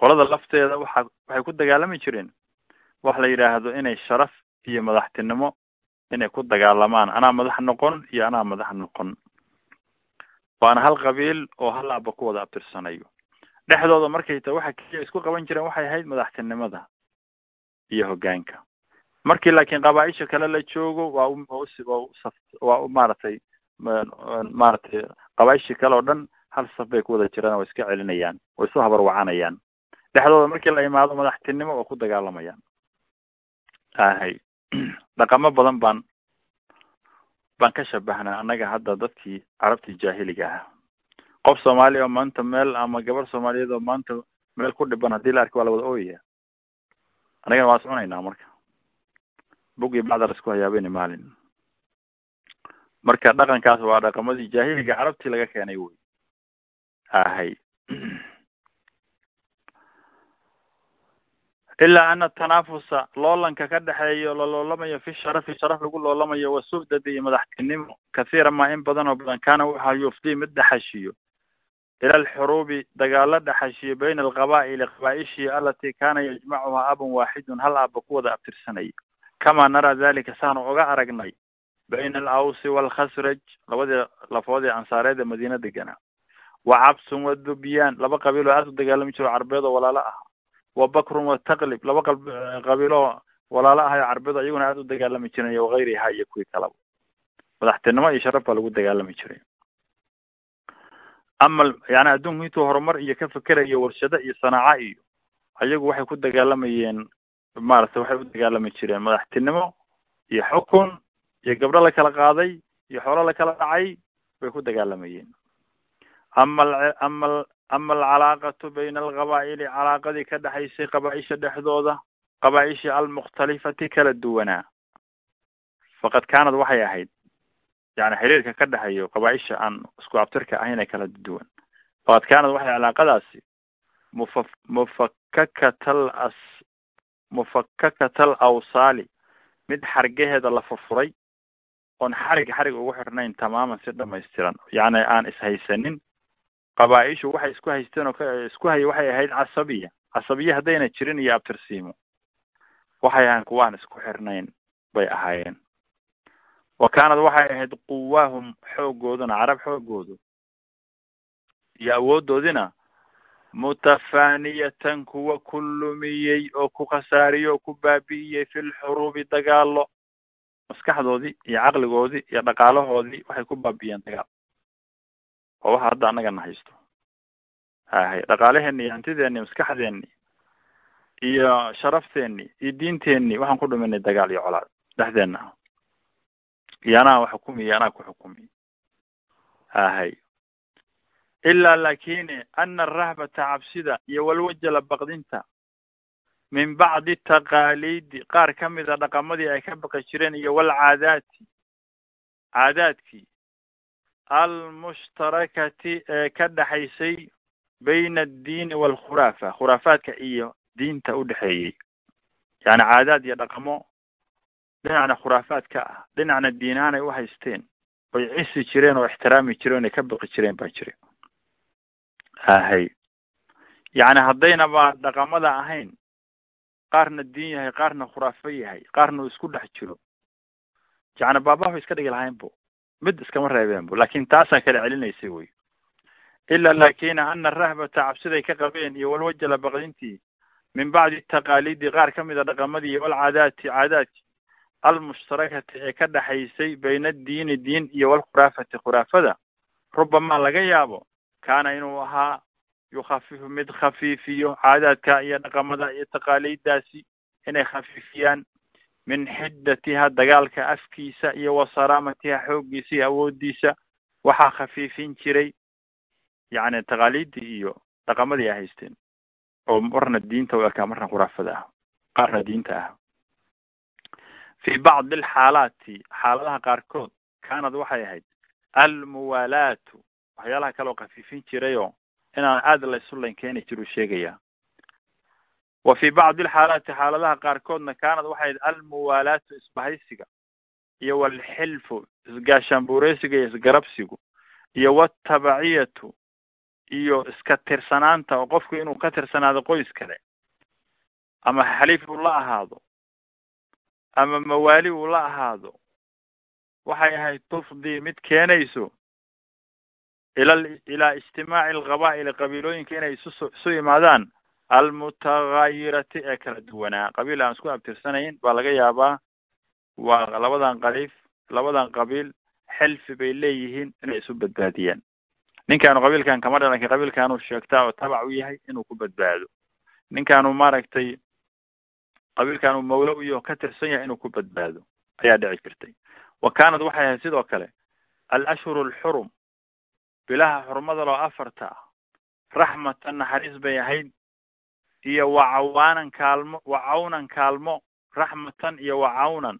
qolada lafteeda waxa waxay ku dagaalami jireen wax la yidhaahdo inay sharaf iyo madaxtinimo inay ku dagaalamaan anaa madax noqon iyo anaa madax noqon waana hal qabiil oo hal aaba ku wada abtirsanayo dhexdooda markay ta waxa keliya isku qaban jireen waxay ahayd madaxtinimada iyo hoggaanka markii laakiin qabaa-isha kale la joogo waa waa waa maaragtay maaragtay qabaishii kale oo dhan hal saf bay ku wada jiraan way iska celinayaan way isu habarwacanayaan dhexdooda markii la imaado madaxtinimo waa ku dagaalamayaan. Ahay <clears throat> dhaqamo badan baan baan ka shabahnaa annaga hadda dadkii carabtii jaahiliga ah qof soomaali oo maanta meel ama gabar soomaaliyeed oo maanta meel ku dhiban haddii la arki waa la wada ooyaya annagana waa soconaynaa marka. Bug iyo bacda la isku hayaabeni maalin. Marka dhaqankaas waa dhaqamadii jaahiliga carabtii laga keenay wey ahay ilaa ana tanaafusa loolanka ka dhexeeyo la loolamayo fi sharafi sharaf lagu loolamayo wasufdadi iyo madaxtinimo. Kathiira maa in badan oo badan kaana waxaa yufdii mid dhexashiyo ila alxuruubi dagaalo dhexashiyo bayna alqabaa'ili qabaa-ishii kaana yajmacuhaa abun waaxidun hal aaba ku wada abtirsanay kamaa naraa dalika saanu oga aragnay bayna alawsi waalkhasraj labadii lafood ee ansaareed ee madiina deganaa wa cabsun wa dubyaan laba qabiil oo aada u dagaalami jiro carbeed oo walaalo ah wa bakrun wa taqlib laba qabiilo walaalo ah oo carbeed oo iyaguna aada u dagaalami jiren iyo wakayriha iyo kuwii kalaba madaxtinimo iyo sharaf baa lagu dagaalami jiray ama yani adduunku intuu horumar iyo ka fekerayo warshado iyo sanaaco iyo ayagu waxay ku dagaalamayeen maaragtay waxay u dagaalami jireen madaxtinimo iyo xukun iyo gabdho la kala qaaday iyo xoolo la kala dhacay bay ku dagaalamayeen. Ama ama ama alcalaaqatu bayna alqabaa'ili calaaqadii ka dhexaysay qabaa-isha dhexdooda qabaa-ishii almukhtalifati kala duwanaa. Faqad kaanad waxay ahayd yani xiriirka ka dhexeeyo qabaa-isha aan isku abtirka ahayn ee kala duwan. Faqad kaanad waxay calaaqadaasi mufa mufakakatal as mufakakatal awsaali mid xargaheeda la furfuray oon xarig xarig ugu xirnayn tamaaman si dhamaystiran. Yacni aan ishaysanin qabaa-ishu waxay isku haysteen oo isku hay waxay ahayd casabiya. Casabiya haddayna jirin iyo abtirsiimo. Waxay ahayn kuwaan isku xirnayn bay ahaayeen wa kaanad waxay ahayd quwaahum xoogooduna carab xoogoodu iyo awooddoodina mutafaniyatan kuwa ku lumiyey oo ku khasaariyey oo ku baabi'iyey fi lxuruubi dagaalo maskaxdoodii iyo caqligoodii iyo dhaqaalahoodii waxay ku baabi'iyeen dagaal oo waxa hadda annaga na haysto hahay dhaqaalaheeni iyo hantideeni maskaxdeeni iyo sharafteeni iyo diinteeni waxaan ku dhuminay dagaal iyo colaad dhexdeena iyo anaa wax xukumiya anaa ku xukumiy hahay ilaa lakini ana arahbata cabsida iyo walwajala baqdinta min bacdi taqaaliidi qaar ka mida dhaqamadii ay ka baqi jireen iyo walcaadaati caadaadkii almushtarakati ee ka dhexaysay bayna addiini waalkhuraafa khuraafaadka iyo diinta udhexeeyey yani caadaad iyo dhaqamo dhinacna khuraafaad ka ah dhinacna diinahaan ay uhaysteen oy cisi jireen oo ixtiraami jireen oy ka baqi jireen baa jira. Hahay yacni haddaynaba dhaqamada ahayn qaarna diin yahay qaarna khuraafo yahay qaarna uu isku dhex jiro. Yacni baabahu iska dhigi lahayn bo mid iskama reebeen bo laakin taasaa kala celinaysay wey ila lakina ana rahbata cabsiday ka qabeen iyo walwajala baqdintii min bacdi taqaaliidi qaar ka mida dhaqamadii walcaadaati caadaadki almushtarakati ee ka dhexaysay bayna addiini diin iyo walkhuraafati khuraafada rubamaa laga yaabo kaana inuu ahaa yukhafifu mid khafiifiyo caadaadka iyo dhaqamada iyo taqaaliiddaasi inay khafiifiyaan min xiddatiha dagaalka afkiisa iyo wa saraamatiha xooggiisa iyo awooddiisa waxaa khafiifin jiray yacni taqaaliiddii iyo dhaqamadii ay haysteen oo marna diinta u ekaa marna khuraafada ah qaarna diinta ah fi bacdi alxaalaati xaaladaha qaarkood kaanad waxay ahayd almuwaalaatu waxyaalaha kale oo khafiifin jirayoo inaan aada la isu layn keeni jiruu sheegaya wa fi bacdi alxaalaati xaaladaha qaarkoodna kaanad waxay ahayd almuwaalaatu isbahaysiga iyo walxilfu isgaashaanbuureysiga iyo isgarabsigu iyo watabaciyatu iyo iska tirsanaanta oo qofku inuu ka tirsanaado qoys kale ama xaliif uu la ahaado ama mawaali uu la ahaado waxay ahayd tufdii mid keenayso ila ilaa ijtimaaci alqabaa'ili qabiilooyinka inay isu isu imaadaan almutagayirati ee kala duwanaa. Qabiil aan isku abtirsanayn baa laga yaabaa waa labadan qaliif labadan qabiil xelfi bay leeyihiin inay isu badbaadiyaan. Ninkaanu qabiilkan kama dha laakiin qabiilkaanuu sheegtaa oo tabac u yahay inuu ku badbaado. Ninkaanu maaragtay qabiilkaanuu mawlo u yaho ka tirsan yahay inuu ku badbaado. Ayaa dhici jirtay wa kaanad waxay ahayd sidoo kale alashhuru alxurum bilaha xurmada loo afarta ah raxmatan naxariis bay ahayd iyo wacawaanan kaalmo wacawnan kaalmo raxmatan iyo wacawnan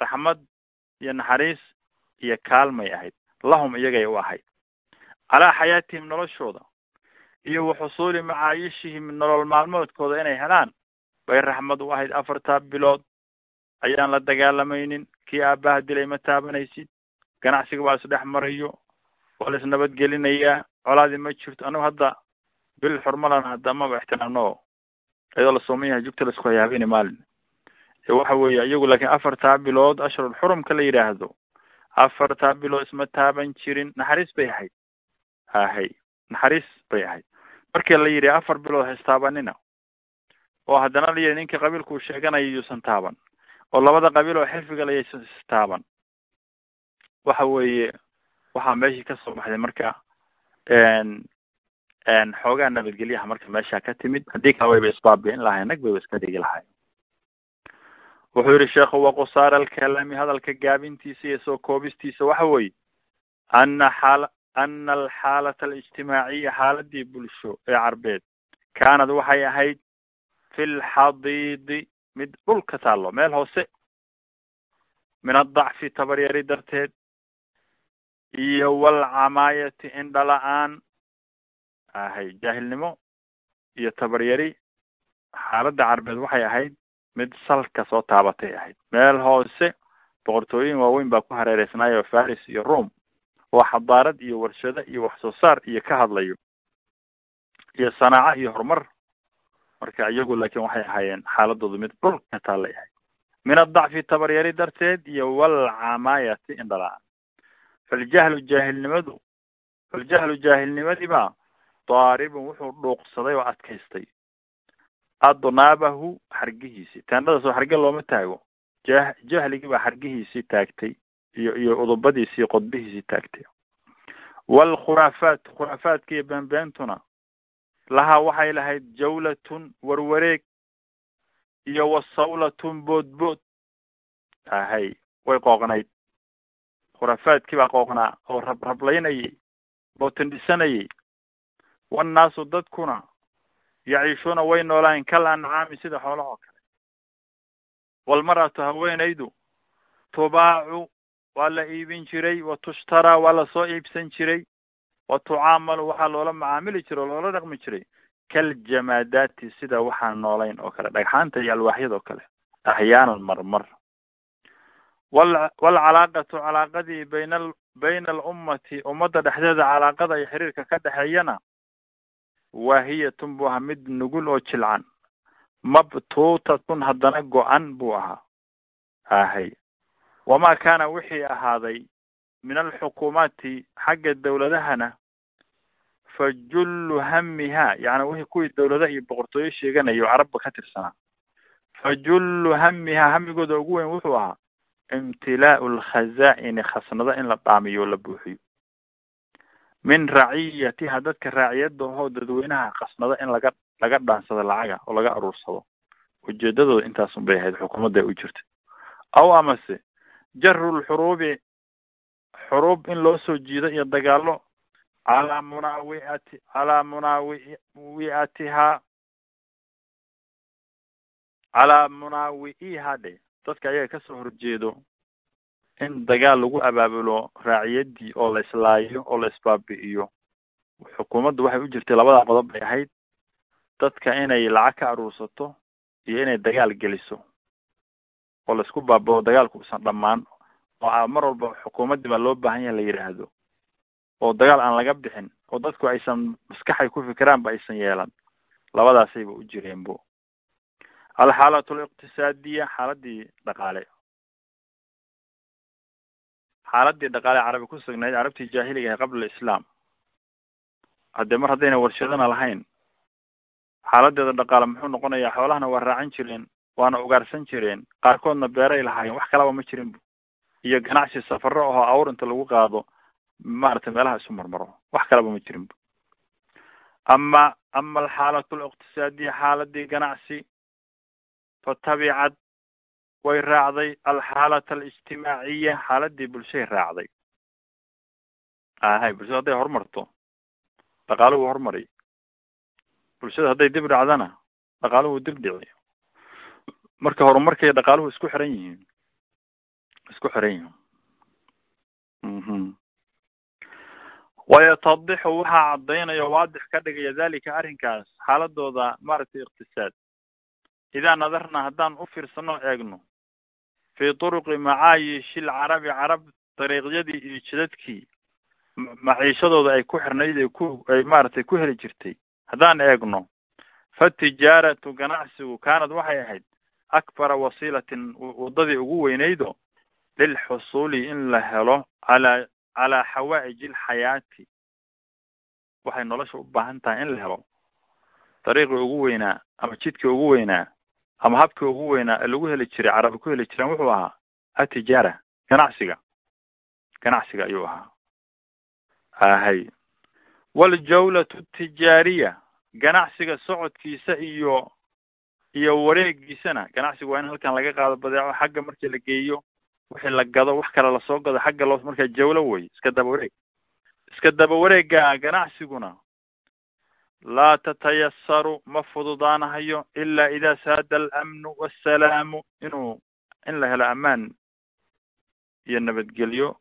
raxmad iyo naxariis iyo kaalmay ahayd. Lahum iyagay u ahayd. Calaa xayaatihim noloshooda iyo wa xusuuli macaayishihim nolol maalmoodkooda inay helaan bay raxmad u ahayd afartaa bilood ayaan la dagaalamaynin kii aabbaha dilay ma taabanaysid. Ganacsiga waa isdhex marayo waa la isnabadgelinayaa colaadii ma jirto. Anigu hadda bil xurmalan hadda amaba ixtiraamno. Iyadoo la sooman yahay jugta la isku haya habeeni maalin waxa weeye iyagu laakiin afartaa bilood ashrul xurumka la yidhaahdo afartaa bilood isma taaban jirin. Naxariis bay ahayd. Ahay naxariis bay ahayd. Markii la yidhi afar bilood haystaabanina oo haddana la yidhi ninkii qabiilkuu sheeganaya yuusan taaban oo labada qabiil oo xilfiga layaysan istaaban waxa weeye waxaa meeshii ka soo baxday marka xoogaa nabadgelyaha marka meesha ka timid. Haddii kale wayba isbaabi'in lahayn nag bayba iska dhigi lahayn. Wuxuu yihi sheekhu waqusaara alkalaami hadalka gaabintiisa iyo soo koobistiisa. Waxa weeye ana xaala ana alxaalata alijtimaaciya xaaladii bulsho ee carbeed. Kaanad waxay ahayd fi lxadiidi mid dhulka taallo meel hoose min adacfi tabaryari darteed iyo walcamaayati indhala-aan ahay jaahilnimo iyo tabaryari xaaladda carbeed waxay ahayd mid salka soo taabatay ahayd. Meel hoose boqortooyin waaweyn baa ku hareereysnaayo faris iyo rome oo xadaarad iyo warshado iyo wax soo saar iyo ka hadlayo iyo sanaaco iyo horumar marka iyagu laakin waxay ahaayeen xaaladoodu mid dhulka taallay ahayd min adacfi tabaryari darteed iyo walcamaayati indhala-aan faljahlu jaahilnimadu faljahlu jaahilnimadiibaa daaribun wuxuu dhuuqsaday oo adkaystay. Adnaabahu xargihiisii teendhadaasoo xarge looma taago. Jah jahligii baa xargihiisii taagtay iyo iyo udubadiisii qodbihiisii taagtay. Waalkhuraafaat khuraafaadka iyo beenbeentuna lahaa waxay lahayd jawlatun warwareeg iyo wasawlatun boodbood. Ahay way qooqnayd. Khuraafaadkii baa qooqnaa oo rabrablaynayay bootandhisanayay wannaasu dadkuna yaciishuuna way noolaayeen kal ancaami sida xoolahoo kale. Walmar'atu haweenaydu tubaacu waa la iibin jiray wa tushtaraa waa la soo iibsan jiray wa tucaamalu waxaa loola macaamili jiray oo loola dhaqmi jiray kaljamaadaati sida waxaan noolayn oo kale dhagxaanta iyo alwaaxyada kale axyaanan marmar. Wal walcalaaqatu calaaqadii bayna bayna alummati ummadda dhexdeeda calaaqada iyo xiriirka ka dhexeeyana waahiyatun buu ahaa mid nugul oo jilcan. Mabtuutatun haddana go-an buu ahaa. Ahay wamaa kaana wixii ahaaday min alxukuumaati xagga dawladahana fa jullu hamiha yani wixii kuwii dawlada iyo boqortooyo sheeganayo carabba ka tirsanaa fa jullu hamiha hamigooda ugu weyn wuxuu ahaa imtilaa'u alkhazaa'ini khasnado in la dhaamiyo o la buuxiyo min raciyatiha dadka raaciyada ahoo dadweynaha khasnado in laga laga dhaansado lacaga oo laga aruursado ujeedadooda intaasun bay ahayd xukuumadda u jirta aw amase jaru lxuruubi xuruub in loo soo jiido iyo dagaalo calaa munaawiati calaa munaawiatihaa calaa munaawi'iha dhe. Dadka ayaga ka soo horjeedo in dagaal lagu abaabulo raaciyadii oo la islaayo oo la isbaabi'iyo. Xukuumaddu waxay u jirtay labada qodob bay ahayd. Dadka inay lacag ka aruursato iyo inay dagaal geliso oo la isku baabao dagaalku usan dhammaan oo mar walba xukuumaddii baa loo baahan yaha la yidhaahdo oo dagaal aan laga bixin oo dadku aysan maskaxay ku fikiraanba aysan yeelan. Labadaasayba u jireen bu alxaalatu aliqtisaadiya xaaladii dhaqaale. Xaaladii dhaqaale carabi ku sugnayd carabtii jaahiliga ahay qabla alislaam haddee mar haddayna warshadana lahayn xaaladeeda dhaqaale muxuu noqonayaa xoolahana waa raacan jireen waana ugaarsan jireen qaarkoodna beeray lahaayeen wax kalaba ma jirin bu iyo ganacsi safaro ahoo awr inta lagu qaado maaragtay meelaha isu marmaro. Wax kalaba ma jirin. Ama ama alxaalatu aliqtisaadiya xaaladii ganacsi fatabicad way raacday. Alxaalata alijtimaaciya xaaladii bulshay raacday. Ahay bulshada hadday horumarto dhaqaaluhu horumari bulshada hadday dib dhacdana dhaqaaluhu dib dhici. Marka horumarkay dhaqaaluhu isku xiran yihiin isku xiran yihiin mhm. Wayatadixu waxaa caddaynaya waadix ka dhigaya dalika arrinkaas xaaladooda maaragtay iqtisaad. Idaa nadarna haddaan u fiirsano eegno fii turuqi macaayishi lcarabi carab dariiqyadii iyo jidadkii maciishadooda ay ku xirnayd ay ku ay maaragtay ku heli jirtay. Haddaan eegno fatijaaratu ganacsigu kaanad waxay ahayd akbara wasiilatin waddadii ugu weynaydo lilxusuuli in la helo calaa calaa xawaa'iji alxayaati waxay nolosha u baahan tahay in la helo dariiqii ugu weynaa ama jidkii ugu weynaa ama habkii ugu weynaa ee lagu heli jiray carabi ku heli jireen wuxuu ahaa atijaara ganacsiga ganacsiga ayuu ahaa ahay waljawlatu tijaariya ganacsiga socodkiisa iyo iyo wareegiisana ganacsiga waa in halkan laga qaado badeeco xagga markii la geeyo wixii la gado wax kale la soo gado xagga loo markaa jawlo wey iska daba wareeg. Iska daba wareega ganacsiguna laa tatayasaru ma fududaanahayo ilaa idaa saada alamnu wassalaamu inuu in la helo ammaan iyo nabadgelyo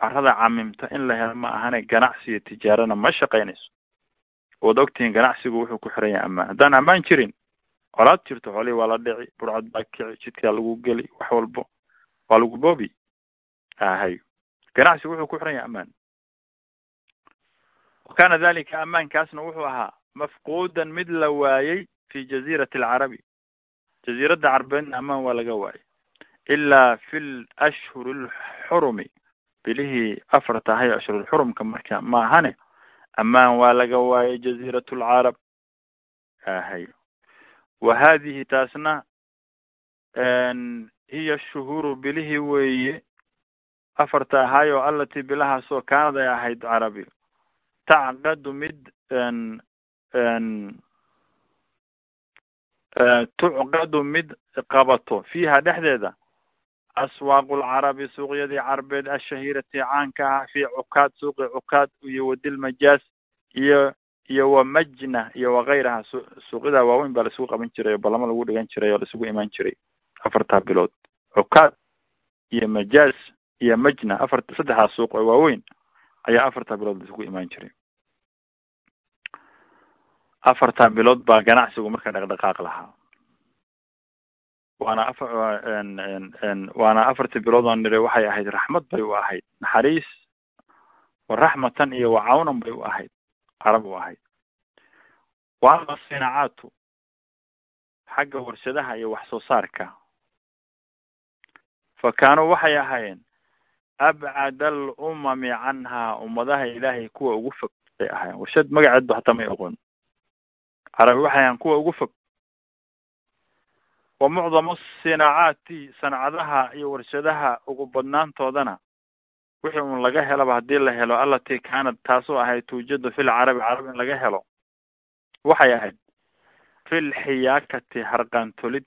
carrada camimta in la helo ma ahane ganacsi iyo tijaarana ma shaqaynayso. Waad ogtihiin ganacsigu wuxuu ku xiran yahay ammaan. Haddaan ammaan jirin colaad jirto xoolihii waa la dhici burcad baa kici jidkaa lagu geli wax walbo waa lagu boobi ahay ganacsigu wuxuu ku xiran yahay ammaan. Wa kana dalika ammaankaasna wuxuu ahaa mafquudan mid la waayey fi jaziirati alcarabi. Jaziiradda carbeedna ammaan waa laga waayay. Ilaa fi lashhuri alxurumi bilihii afar tahay ashhurulxurumka marka maahane ammaan waa laga waayay jaziirat lcarab ahay wa hadihi taasna hiya shuhuuru bilihii weeye. Afarta ahaayo alatii bilahaasoo kaanad ay ahayd carabi. Tacqadu mid tucqadu mid qabato. Fiiha dhexdeeda aswaaqu lcarabi suuqyadii carbeed ashahiirati caanka ah fi cukaad suuqi cukaad iyo wadilmajaas iyo iyo wa majna iyo su suuqyadaa waaweyn baa laisugu qaban jiray oo ballamo lagu dhigan jiray oo laisugu imaan jiray afartaa bilood cukaad iyo majaas iyo majna afar saddexdaa suuq oo waaweyn ayaa afartaa bilood laisugu imaan jiray afartaa bilood baa ganacsigu marka dhaqdhaqaaq lahaa waana afar waana afartii bilood oo nire waxay ahayd raxmad bay u ahayd naxariis wa raxmatan iyo wa cawnan bay u ahayd carab u ahayd wa ama sinacaatu xagga warshadaha iyo wax soo saarka fa kaanuu waxay ahaayeen abcad alumami canhaa ummadaha ilaahay kuwa ugu fog. Bay ahaayeen. Warshad magaceedba hataa may oqon carabi waxay ahayen kuwa ugu fog. Wa mucdamu sinacaati sancadaha iyo warshadaha ugu badnaantoodana wixii un laga helaba haddii la helo alatii kaanad taasoo ahayd tuujadu fil carabi carab in laga helo. Waxay ahayd fil xiyaakati harqaantolid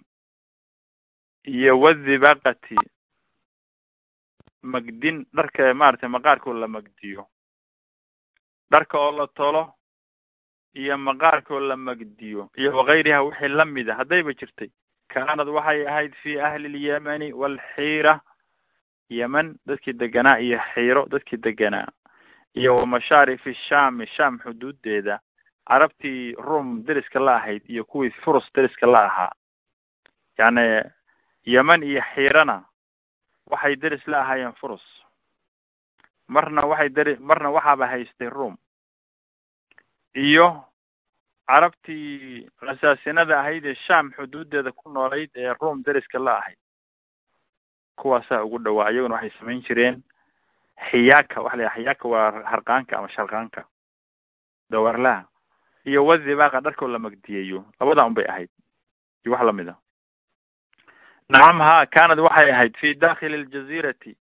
iyo wadibaqati magdin dharka maaragtay maqaarkoo la magdiyo. Dharka oo la tolo iyo maqaarkoo la magdiyo iyo wakayriha wixii la mid a haddayba jirtay. Kaanad waxay ahayd fi ahli lyemani walxiira. Yemen dadkii deganaa iyo xiiro dadkii deganaa. Iyo wa mashaarifi shami sham xuduudeeda carabtii rum deriska la ahayd iyo kuwii furus deriska la ahaa. Yacni yemen iyo xiirana waxay deris la ahaayeen furus. Marna waxay deri marna waxaaba haystay rum iyo carabtii khasaasinada ahayd ee sham xuduudeeda ku noolayd ee rum deriska la ahayd kuwaasaa ugu dhawaa iyaguna waxay samayn jireen xiyaaka waxa la xiyaaka waa harqaanka ama shalqaanka. Dawarlaha. Iyo wadibaaqa dharkoo la magdiyeeyo labadaa un bay ahayd. Iyo wax la mid a nacam ha kaanad waxay ahayd fi dakhili ljaziirati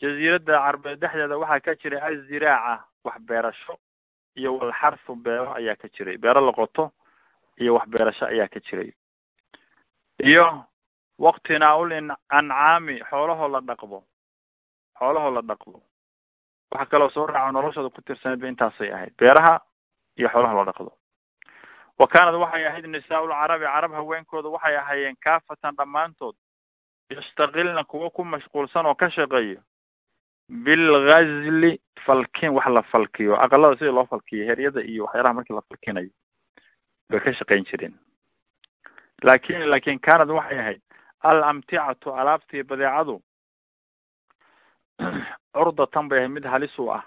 jaziiradda carbeed dhexdeeda waxaa ka jiray aziraaca wax beerasho iyo walxarfu beero ayaa ka jiray. Beero la qoto iyo wax beerasho ayaa ka jiray. Iyo waqtinaa ul ancaami xoolahoo la dhaqdo xoolahoo la dhaqdo. Waxa kaloo soo raaco noloshooda ku tirsaneed ba intaasay ahayd. Beeraha iyo xoolaha la dhaqdo wa kaanad waxay ahayd nisaa-ul carabi carab haweenkooda waxay ahaayeen kaafatan dhammaantood yastaqilna kuwa ku mashquulsan oo ka shaqeeyo bilgazli falkin wax la falkiyo. Aqalada sida loo falkiyo heryada iyo waxyaalaha markii la falkinayo bay ka shaqayn jireen laakin laakin kaanad waxay ahayd al amticatu alaabtii badeecadu <clears throat> curdatan bay ahayd mid halis u ah.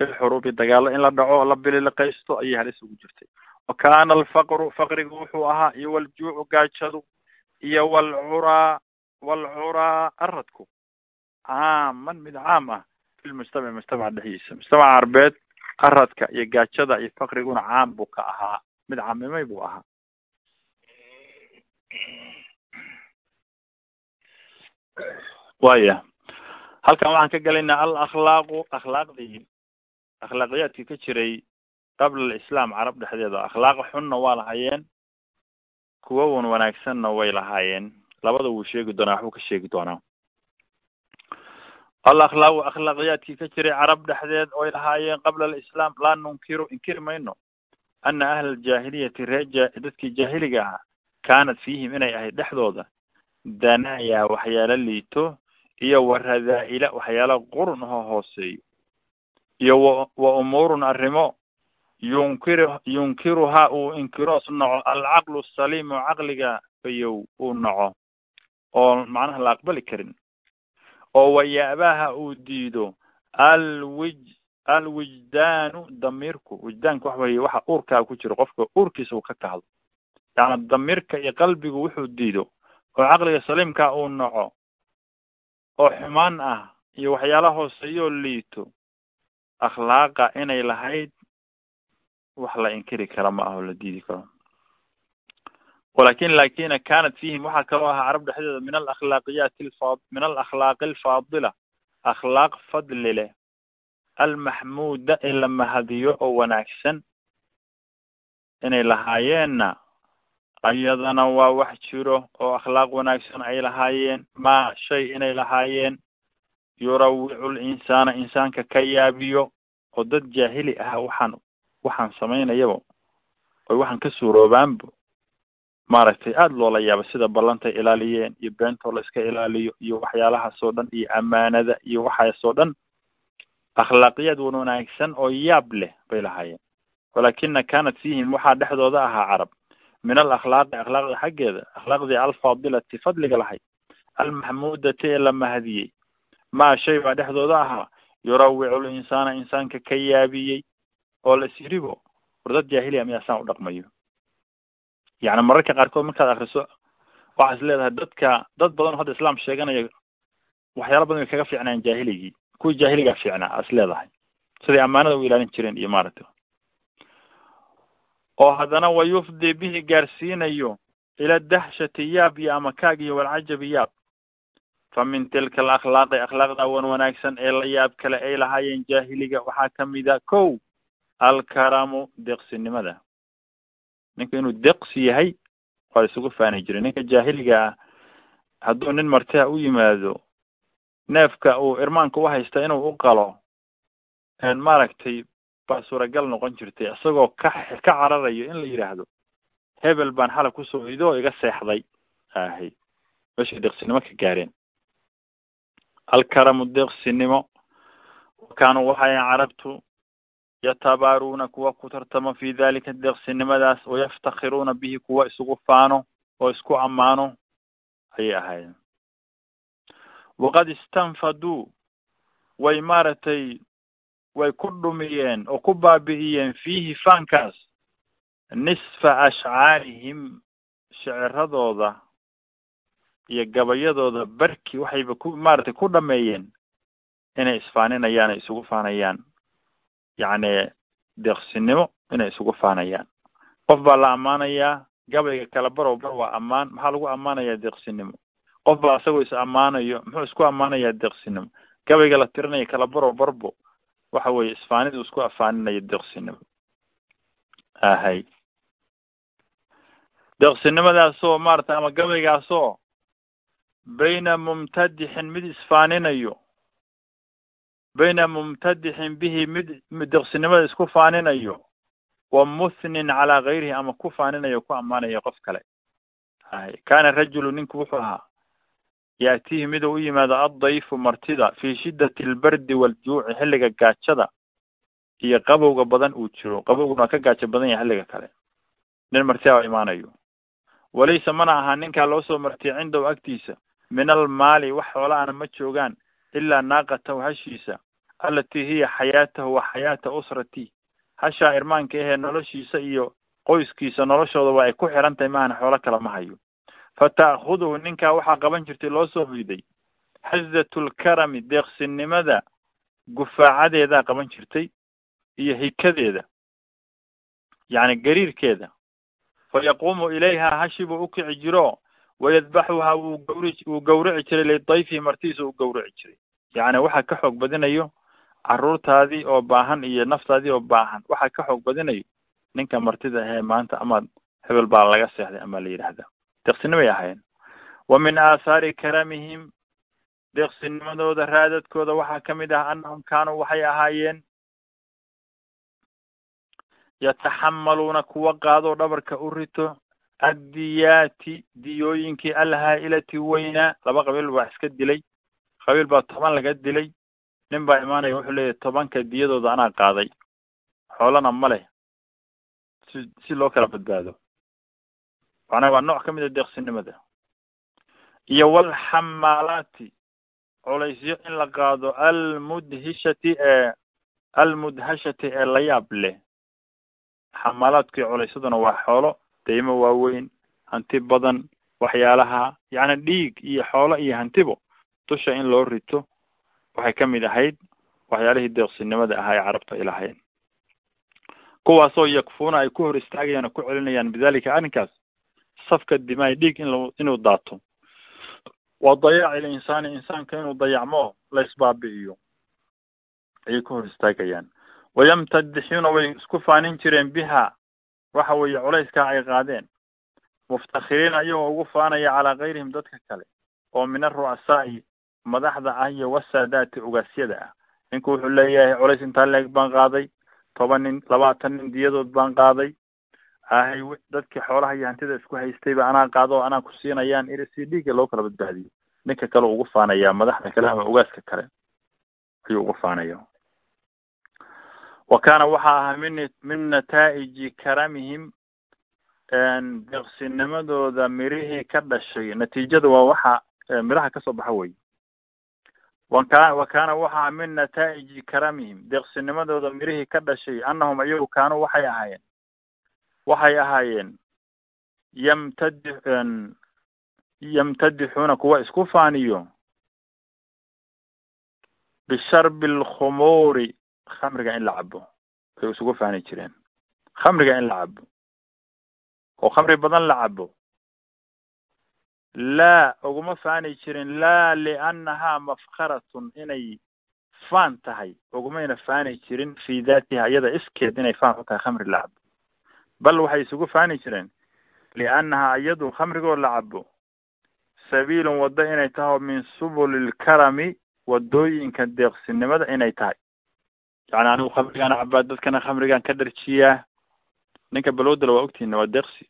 Lilxuruubi dagaalo in la dhaco la bililiqaysto ayay halis ugu jirtay wa kaana alfaqru faqrigu wuxuu ahaa iyo waljuucu gaajadu iyo walcuraa walcuraa aradku caaman mid caam ah fi lmujtamac mujtamaca dhexdiisa mujtamaca carbeed aradka iyo gaajada iyo faqriguna caam buu ka ahaa mid caamimay buu ahaa waya halkan waxaan ka gelaynaa al akhlaaqu akhlaaqdii akhlaaqiyaadkii ka jiray qabla alislaam carab dhexdeeda. Akhlaaq xunna waa lahaayeen kuwa wan wanaagsanna way lahaayeen labada wuu sheegi doonaa waxbuu ka sheegi doonaa. Al akhlaaqu akhlaaqiyaadkii ka jiray carab dhexdeed oy lahaayeen qabla alislaam laa nunkiru inkiri mayno. Ana ahla aljaahiliyati ree dadkii jaahiliga ahaa kaanat fiihim inay ahayd dhexdooda. Danaaya waxyaalo liito iyo waradhaa-ila waxyaalo qurun ahoo hooseeyo. Iyo wa wa umuurun arrimo yunkir yunkiruhaa uu inkiroos naco alcaqlu saliimu caqliga fayow uu naco oo macnaha la aqbali karin oo waya'baaha uu diido alwij alwijdaanu damiirku wijdaanku waxa weye waxa uurkaa ku jiro qofka uurkiisa uu ka kahdo yacni damiirka iyo qalbigu wuxuu diido oo caqliga saliimka uu naco oo xumaan ah iyo waxyaala hooseeyoo liito akhlaaqa inay lahayd wax la inkiri kara ma ah oo la diidi karo. Walakin lakina kanat fihim waxaa kaloo ahaa carab dhexdeeda min alakhlaaqiyaati alfa min alakhlaaqi alfaadila akhlaaq fadli leh almaxmuuda ee la mahadiyo oo wanaagsan inay lahaayeenna ayadana waa wax jiro oo akhlaaq wanaagsan ay lahaayeen ma shay inay lahaayeen yurawicu linsaana insaanka ka yaabiyo oo dad jaahili ah waxaan waxaan samaynayaba oy waxaan ka suuroobaanba maaragtay aada loola yaaba sida ballantay ilaaliyeen iyo beentoo la iska ilaaliyo iyo waxyaalahaasoo dhan iyo amaanada iyo waxaasoo dhan. Akhlaaqiyaad wan wanaagsan oo yaab leh bay lahaayeen. Walakina kanat fiihim waxaa dhexdooda ahaa carab. Min alakhlaaqi akhlaaqda xaggeeda akhlaaqdii alfaadilati fadliga lahayd almaxmuudati ee la mahadiyey maa shay baa dhexdooda ahaa. Yurawicu linsaana insaanka ka yaabiyey oo la isiribo war dad jaahiliya miyaa u dhaqmayo? Yacni mararka qaarkood markaad akriso waxaa is leedahay dadka dad badan oo hadda islaam sheeganaya waxyaala badan way kaga fiicnaan jaahiligii kuwii jaahiligaa fiicnaa aa is leedahay. Siday ammaanada u ilaalin jireen iyo maaragtay oo haddana wa yufdi bihi gaarsiinayo ila dahshati yaab iyo amakaag iyo walcajabi yaab. Fa min tilka alakhlaaqi akhlaaqda wan wanaagsan ee la yaab kale ay lahaayeen jaahiliga waxaa kamida kow alkaramu deeqsinimada. Ninka inuu deeqsi yahay waa isugu faani jiray. Ninka jaahiliga ah hadduu nin martiha u yimaado neefka uu irmaanka u haysta inuu u qalo maaragtay baa suuragal noqon jirtay isagoo ka ka cararayo in la yidhaahdo hebel baan xalay ku soo idoo iga seexday. Ahay meshay deeqsinimo ka gaareen. Alkaramu deeqsinimo kaanuu waxay carabtu yatabaaruuna kuwa ku tartamo fi dalika deeqsinimadaas wayaftakhiruuna bihi kuwa isugu faano oo isku ammaano ayay ahaayeen waqad istanfaduu way maaragtay way ku dhumiyeen oo ku baabi'iyeen fiihi faankaas nisfa ashcaarihim shiciradooda iyo gabayadooda barki waxayba ku maaragtay ku dhameeyeen inay isfaaninayaan ay isugu faanayaan yacni deeqsinimo inay isugu faanayaan. Qof baa la ammaanayaa gabayga kala barow bar waa ammaan maxaa lagu ammaanayaa deeqsinimo? Qof baa isagoo is ammaanayo muxuu isku ammaanayaa deeqsinimo? Gabayga la tirinayo kala baro barbo waxa weeye isfaanidu isku afaaninayo deeqsinimo. Ahay deeqsinimadaasoo maarata ama gabaygaasoo bayna mumtadixin mid isfaaninayo bayna mumtadixin bihi mid deeqsinimada isku faaninayo wa muthnin calaa gayrihi ama ku faaninayo ku ammaanayo qof kale hay kaana rajulu ninku wuxuu ahaa yaatiihi miduu u yimaado addayfu martida fii shiddati albardi waaljuuci xilliga gaajada iyo qabowga badan uu jiro qabowguna ka gaajo badan yahay xilliga kale nin martiya oo imaanayo walaysa mana ahaa ninkaa loo soo martiyay cindahu agtiisa min almaali wax xoolaana ma joogaan ilaa naaqatahu hashiisa allatii hiya xayaatahu wa xayaata usrati hashaa irmaanka ahee noloshiisa iyo qoyskiisa noloshooda waa ay ku xiran tahay maahana xoolo kale ma hayo fa ta'khuduhu ninkaa waxaa qaban jirtay loo soo hoyday xazatu lkarami deeqsinimada gufaacadeedaa qaban jirtay iyo hikadeeda yacni gariirkeeda fa yaquumu ilayha hashi buu ukici jiro wayadbaxuhaa wuu gawri wuu gawrici jiray lidayfihi martiisa u gawrici jiray yacni waxaa ka xoog badinayo carruurtaadii oo baahan iyo naftaadii oo baahan. Waxaa ka xoog badinayo ninka martida ahee maanta amaad hebel baa laga seexday ama la yidhaahdaa deeqsinimay ahaayeen. Wa min aathaari karamihim deeqsinimadooda raadadkooda waxaa ka mid ah annahum kaanuu waxay ahaayeen yataxamaluuna kuwa qaadoo dhabarka u rito addiyaati diyooyinkii alhaa-ilati weynaa laba qabiil baa iska dilay qabiil baa toban laga dilay nin baa imaanaya wuxuu leeyahy tobanka diyadooda anaa qaaday. Xoolana ma leh. Si si loo kala badbaado. Macnaha waa nooc ka mid a deeqsinimada. Iyo walxamaalaati culaysyo in la qaado almudhishati ee almudhashati ee la yaab leh. Xamaalaadkii culaysaduna waa xoolo deymo waaweyn hanti badan waxyaalaha yacni dhiig iyo xoolo iyo hantibo dusha in loo rito waxay ka mid ahayd waxyaalihii deeqsinimada ahaa ee carabta ay kuwaasoo yakfuuna ay ku hor istaagayaan oo ku celinayaan bidalika arrinkaas safka dimaay dhiig in inuu daato. Waa dayaaci linsaani insaanka inuu dayacmo la isbaabi'iyo. Ayay ku hor istaagayaan. Wayamtadixuuna way isku faanin jireen biha waxa weeye culayskaa ay qaadeen. Muftakhiriina iyagoo ugu faanaya calaa kayrihim dadka kale oo min aru'asaa'i madaxda ah iyo wasaadaati ugaasyada ah ninku wuxuu leeyahay culays intaa leeg baan qaaday toban nin labaatan nin diyadood baan qaaday. Ahay dadkii xoolaha iyo hantida isku haystayba anaa qaado anaa ku siinayaan iri si dhiigga loo kala badbaadiyo. Ninka kale ugu faanayaa madaxda kale ama ugaaska kale ayuu ugu faanaya wa kaana waxaa ahaa min min nataa'iji karamihim deeqsinimadooda mirihii ka dhashay. Natiijada waa waxa miraha ka soo baxa wey waka wa kaana waxaa min nataa'iji karamihim deeqsinimadooda mirihii ka dhashay annahum iyagu kaanuu waxay ahaayeen waxay ahaayeen yamtadi yamtadixuuna kuwa isku faaniyo bisharbi alkhumuuri khamriga in la cabo bay isugu faani jireen khamriga in la cabo oo khamri badan la cabo laa uguma faani jirin laa liannahaa mafkaratun inay faan tahay. Ugumayna faani jirin fii daatiha iyada iskeed inay faan u tahay khamri la cabo bal waxay isugu faani jireen liannahaa iyadu khamrigoo la cabo sabiilun waddo inay tahay min subuli lkarami waddooyinka deeqsinimada inay tahay. Yani anigu khamrigaan cabaa dadkana khamrigaan ka dharjiyaa. Ninka balowdala waa ogtihiina waa deeqsi.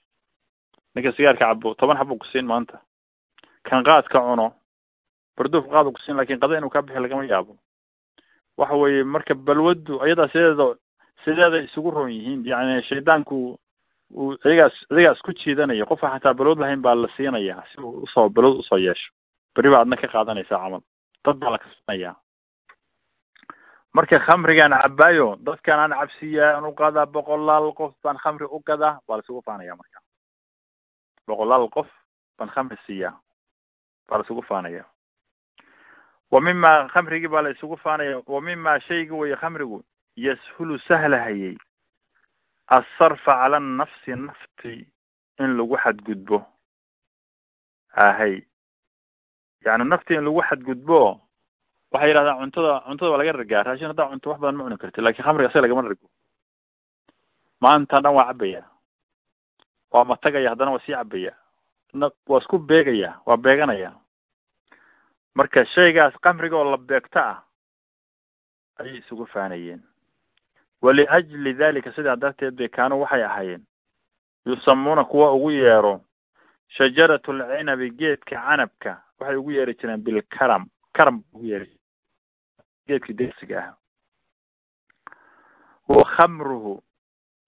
Ninka sigaarka cabo toban xabuu kusiin maanta kan qaadka cuno barduuf qaad u kusiin laakiin qada inuu kaa bixi lagama yaabo waxa weeye marka balwadu ayadaa sideeda sideeda isugu roon yihiin yani shaydaanku uu iyagaas iyagaas ku jiidanayo qofka xataa balwad lahayn baa la siinayaa si uu u soo balwad u soo yeesho beri baa adna ka qaadanaysaa camal dad baa la kasbanayaa marka khamrigaan cabaayo dadkan aan cabsiyaa aan u qadaa boqolaal qof baan khamri u gadaa baa la isugu faanaya marka boqolaal qof baan khamri siiyaa baa la isugu faanaya. Wa mima khamrigii baa la isugu faanaya. Wa mima shayga weye khamrigu yashulu sahlahayay asarfa cala nafsi nafti in lagu xadgudbo. Ahay. Yani nafti in lagu xadgudbo waxay yidhahdaan cuntada cuntada waa laga ragaa. Raashin haddaa cunto wax badan ma cuni karti laakiin khamriga isaga lagama rago. Maanta dhan waa cabaya waa matagaya haddana waa sii cabaya waa isku beegaya waa beeganaya. Marka shaygaas kamriga oo la beegto ah ayay isugu faanayeen. Waliajli dalika sidaa darteed bay kaanuu waxay ahaayeen. Yusamuuna kuwa ugu yeero shajarat lcinabi geedka canabka waxay ugu yeeri jireen bilkaram karam ugu yeeri geedka dersiga ah. Wa khamruhu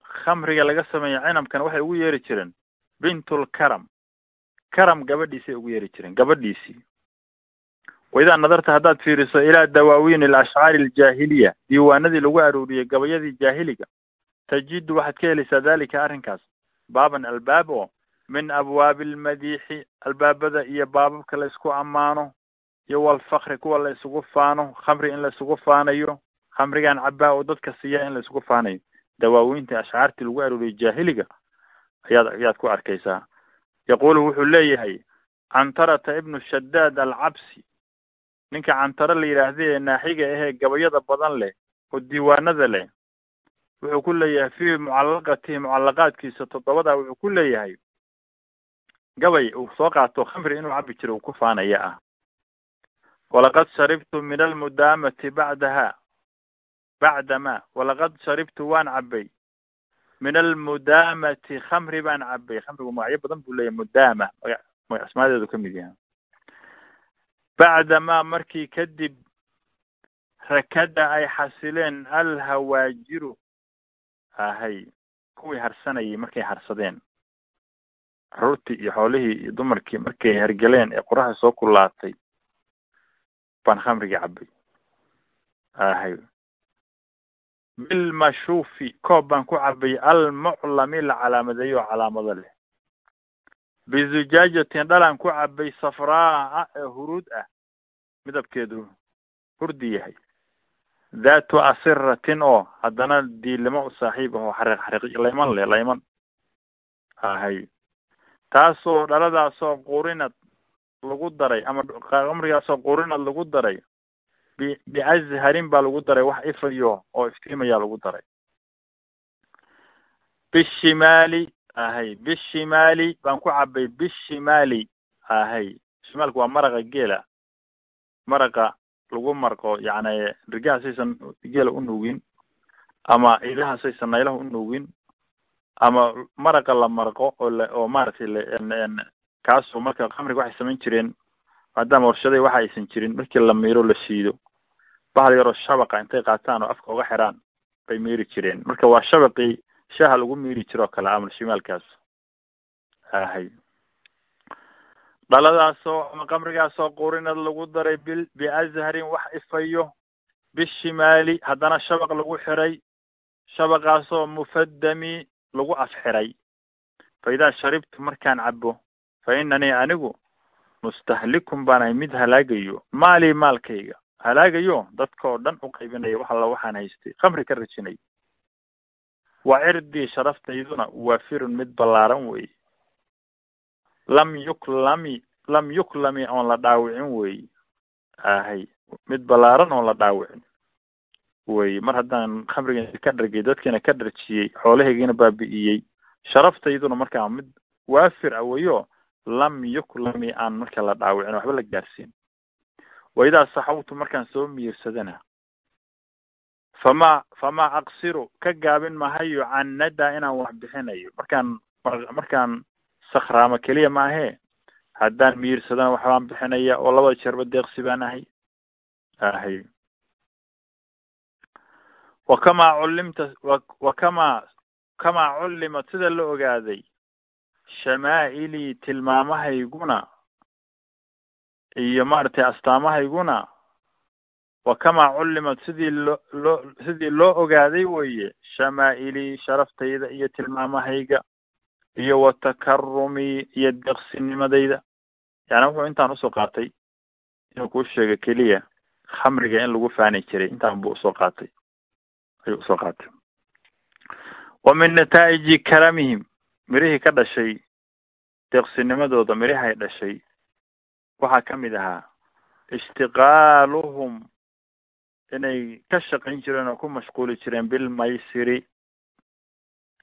khamriga laga sameeya cinabkana waxay ugu yeeri jireen bintulkaram karam gabadhiisay ugu yeeri jireen gabadhiisii waidaa nadarta haddaad fiiriso ilaa dawaawiin alashcaari aljaahiliya diiwaanadii lagu arooriyey gabayadii jaahiliga tajidu waxaad ka helaysaa dalika arrinkaas. Baaban albaab oo min abwaabi almadiixi albaabada iyo baababka la isku ammaano iyo walfakri kuwa la isugu faano khamri in la isugu faanayo khamrigan cabaa oo dadka siiya in la isugu faanayo. Dawaawiinta ashcaartii lagu arooriyey jaahiliga ayaad ayaad ku arkaysaa yaqulu wuxuu leeyahay cantarata ibnu shadaad alcabsi ninka cantaro la yidhaahday ee naaxiga ahee gabayada badan leh oo diiwaanada leh wuxuu ku leeyahay fii mucallaqatihi mucallaqaadkiisa toddobada wuxuu ku leeyahay gabay uu soo qaato khamri inuu cabi jiro uu ku faanaya ah walaqad sharibtu min almudaamati bacdaha bacdama walaqad sharibtu waan cabay min almudaamati khamri baan cabay khamrigu magacyo badan buu leeyahay mudaama maga maga asmaadeedu ka mid yahay bacdamaa markii kadib rakada ay xasileen alhawaajiru ahay kuwii harsanayay markay harsadeen caruurtii iyo xoolihii iyo dumarkii markay hergeleen ee qoraxda soo kulaatay baan khamrigii cabay ahay bilmashuufi koob baan ku cabay almuclami la calaamadeeyo oo calaamado leh bizujaajatin dhalaan ku cabay safraa ee huruud ah midabkeedu hurdi yahay dhaatu asiratin oo haddana diilimo u saaxiib ah oo xariiq xariiq layman leh layman ahay taasoo dhaladaasoo qurinad lagu daray ama qamrigaasoo qurinad lagu daray bi biazharin baa lagu daray wax ifayo oo iftiimayaa lagu daray. Bishimaali ahay bishimaali baan ku cabay bishimaali ahay. Shimaalku waa maraqa geela. Maraqa lagu marqo yacni rigaha saysan geela u nuugin ama idaha saysan naylaha u nuugin ama maraqa la marqo oo la oo maaragtay la kaasoo marka khamriga waxay samayn jireen maadaama warshaday waxa aysan jirin markii la miiro la shiido bahal yaroo shabaqa intay qaataan oo afka uga xiraan bay miiri jireen. Marka waa shabaqii shaaha lagu miiri jiroo kale amal shimaalkaas. Ahay dhaladaasoo ama kamrigaasoo qurinad lagu daray bil biazharin wax ifayo bishimaali haddana shabaq lagu xiray. Shabaqaasoo mufadami lagu afxiray fa idaa sharibtu markaan cabo fa inanii anigu mustahlikun baanahay mid halaagayo maalii maalkayga halaagayo dadka oo dhan u qaybinaya wax alla waxaan haystay. Khamri ka rajinay. Wa cirdii sharaftayduna waafirun mid ballaaran wey lam yuklami lam yuklami oon la dhaawicin wey ahay mid ballaaran oon la dhaawicin wey mar haddaan khamriga ka dhargay dadkiina ka dharjiyey xoolahaygiina baabi'iyey sharaftayaduna markaa mid waafir ah weyo lam yuklami aan marka la dhaawicin waxba la gaarsiin wa idaa saxawtu markaan soo miirsadana fama fama aqsiru ka gaabin mahayo can nada inaan wax bixinayo markaan markaan sakhraamo keliya maahee haddaan miirsadana waxbaan bixinaya oo labada jeerba deeqsi baan ahay ahay wa kamaa cullimta wa kamaa kamaa cullimat sida la ogaaday shamaa'ilii tilmaamahayguna iyo maaragtay astaamahayguna wa kamaa cullimat sidii loo loo sidii loo ogaaday weye shamaa'ilii sharaftayda iyo tilmaamahayga iyo wa takarumii iyo deeqsinimadayda yani wuxuu intaan u soo qaatay inuu kuu sheego keliya khamriga in lagu faani jiray intaan buu u soo qaatay ayuu u soo qaatay. Wa min nataa'iji karamihim mirihii ka dhashay deeqsinimadooda mirihay dhashay waxaa ka mid ahaa ishtiqaaluhum inay ka shaqayn jireen oo ku mashquuli jireen bilmaysiri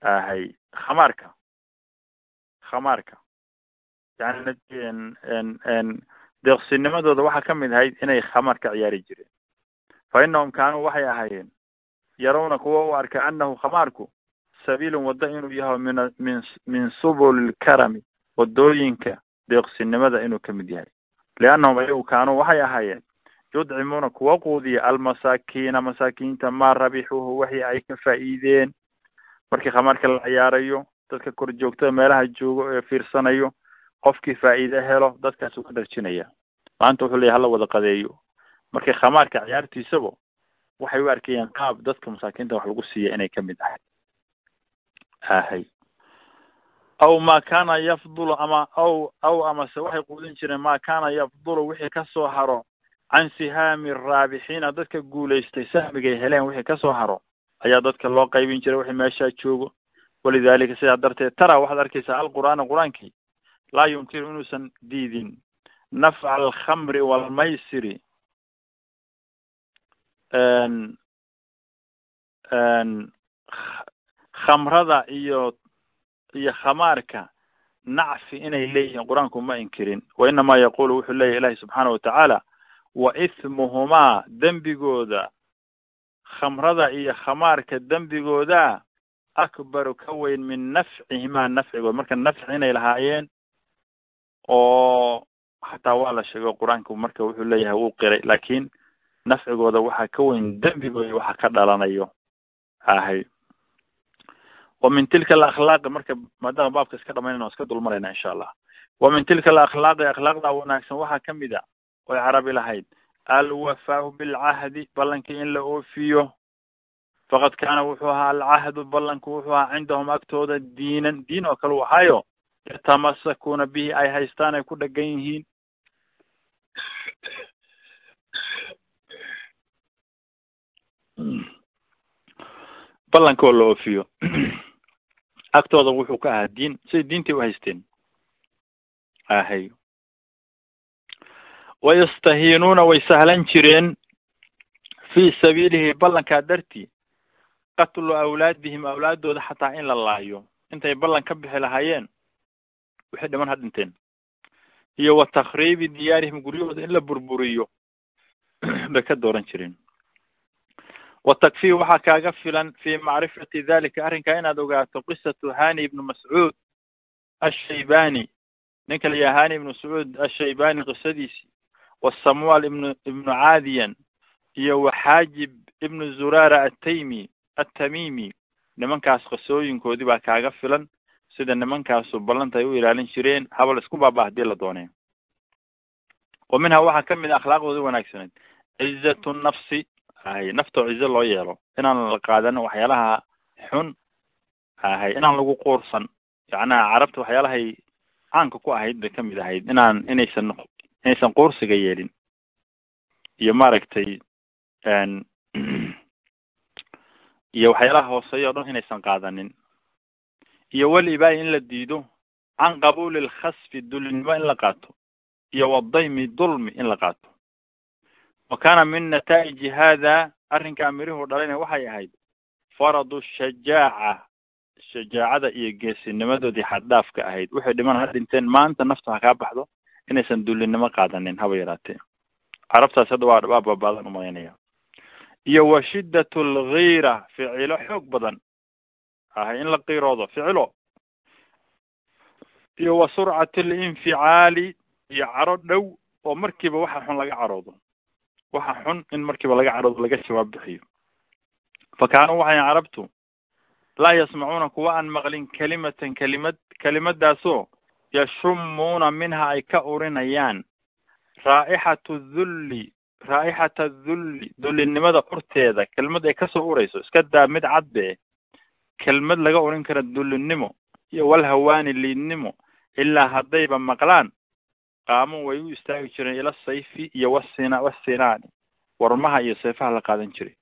ahay khamaarka khamaarka. Yani deeqsinimadooda waxaa ka mid ahayd inay khamaarka ciyaari jireen. Fa inahum kaanuu waxay ahaayeen yarawna kuwa u arka anahu khamaarku sabiilun waddo inuu yaho min min subul lkarami waddooyinka deeqsinimada inuu ka mid yahay liannahum ayagu kaanuu waxay ahaayeen yudcimuuna kuwa quudiya almasaakiina masaakiinta maa rabixuhu wixii ay ka faa'iideen. Markii khamaarka la ciyaarayo dadka kor joogtada meelaha joogo ee fiirsanayo qofkii faa'iide helo dadkaasuu ka dharjinaya. Maanta wuxuu leeyahy hala wada qadeeyo. Markii khamaarka ciyaartiisaba waxay u arkayeen qaab dadka masaakiinta wax lagu siiya inay ka mid ahay. Ahay aw ma kana yafdulu ama aw aw amase waxay quudin jireen ma kana yafdulu wixii ka soo haro can sihaami raabixiina dadka guulaystay sahmigay heleen wixii ka soo haro ayaa dadka loo qaybin jiray wixii meeshaa joogo. Walidalika sidaa darteed tara waxaad arkaysaa alqur'aana qur'aankii laa yumkinu inuusan diidin. Nafca alkhamri walmaysiri khamrada iyo iyo khamaarka nacfi inay leeyihiin qur'aanku ma inkirin. Wa inamaa yaqulu wuxuu leeyahy ilahi subxaana watacaala wa ithmuhumaa dembigooda khamrada iyo khamaarka dembigooda akbaru ka weyn min nafcihimaa nafcigood. Marka nafci inay lahaayeen oo xataa waa la sheego qur'aanku marka wuxuu leeyahay wuu qiray. Laakiin nafcigooda waxaa ka weyn dembigooda waxa ka dhalanayo. Ahay wa min tilka alakhlaaqi marka maadaama baabka iska dhamaynayna iska dulmarayna insha allah. Wa min tilka alakhlaaqi akhlaaqda wanaagsan waxaa ka mid a oy carabi lahayd. Alwafaau bilcahdi ballankii in la oofiyo. Faqad kaana wuxuu ahaa alcahdu ballanku wuxuu ahaa cindahum agtooda diinan. Diin oo kale u ahaayo yatamasakuna bihi ay haystaan ay ku dhegan yihiin. Ballanka oo la oofiyo agtooda wuxuu ka ahaa diin. Siday diintii u haysteen. Ahay. Wayastahiinuuna way sahlan jireen fii sabiilihi ballankaa dartii. Qatlu awlaadihim awlaaddooda xataa in la laayo. Intay ballan ka bixi lahaayeen wixii dhiman ha dhinteen iyo wa takriibi diyaarihim guryahooda in la burburiyo. <clears throat> Bay ka dooran jireen wa takfii waxaa kaaga filan fi macrifati dalika arrinkaa inaad ogaato qisatu hani ibnu mascuud ashaybani ninka la yaha hani ibnu mascuud ashaybani qisadiisi wa samual ibnu ibnu caadiyan iyo wa xaajib ibnu zurara ataymi attamimi nimankaas qisooyinkoodii baa kaaga filan sida nimankaasu ballanta ay u ilaalin jireen habal isku baaba haddii la doonee wa minha waxaa ka mid a akhlaaqdoodii wanaagsaneed cizatu nafsi ahay naftoo cizo loo yeelo. Inaan la qaadan waxyaalaha xun ahay inaan lagu quursan. Yacnaha carabta waxyaalahay caanka ku ahayd bay ka mid ahayd. Inaan inaysan inaysan quursiga yeelin. Iyo maaragtay <clears throat> iyo waxyaalaha hooseeya o dhan inaysan qaadanin. Iyo walibaai in la diido. Can qabuuli lkhasfi dulinimo in la qaato. Iyo wadaymi dulmi in la qaato wa kana min nataa'iji hada arrinkaa mirihuu dhalayna waxay ahayd faradu shajaaca shajaacada iyo geesinimadoodii xaddhaafka ahayd waxay dhiman ha dhinteen maanta nafta ha kaa baxdo inaysan dulinimo qaadanin haba yaraatee carabtaas hadda waa waa baabaadan u malaynaya iyo wa shiddat algiira ficilo xoog badan ahay in la qiiroodo ficilo iyo wa surcati alinficaali iyo caro dhow oo markiiba waxa xun laga caroodo waxa xun in markiiba laga caroodo laga jawaab bixiyo. Fa kaanuu waxay carabtu laa yasmacuuna kuwa aan maqlin kelimatan kelimad kelimadaasoo yashumuuna minha ay ka urinayaan. Raa'ixatu dhulli raa'ixata dhulli dullinimada urteeda kelmad ay ka soo urayso iska daa mid cadbe kelmad laga urin kara dullinimo iyo walhawaani liidnimo ilaa haddayba maqlaan qaamu way u istaagi jireen ila sayfi iyo wasina wasinaani. Warmaha iyo seefaha la qaadan jiray.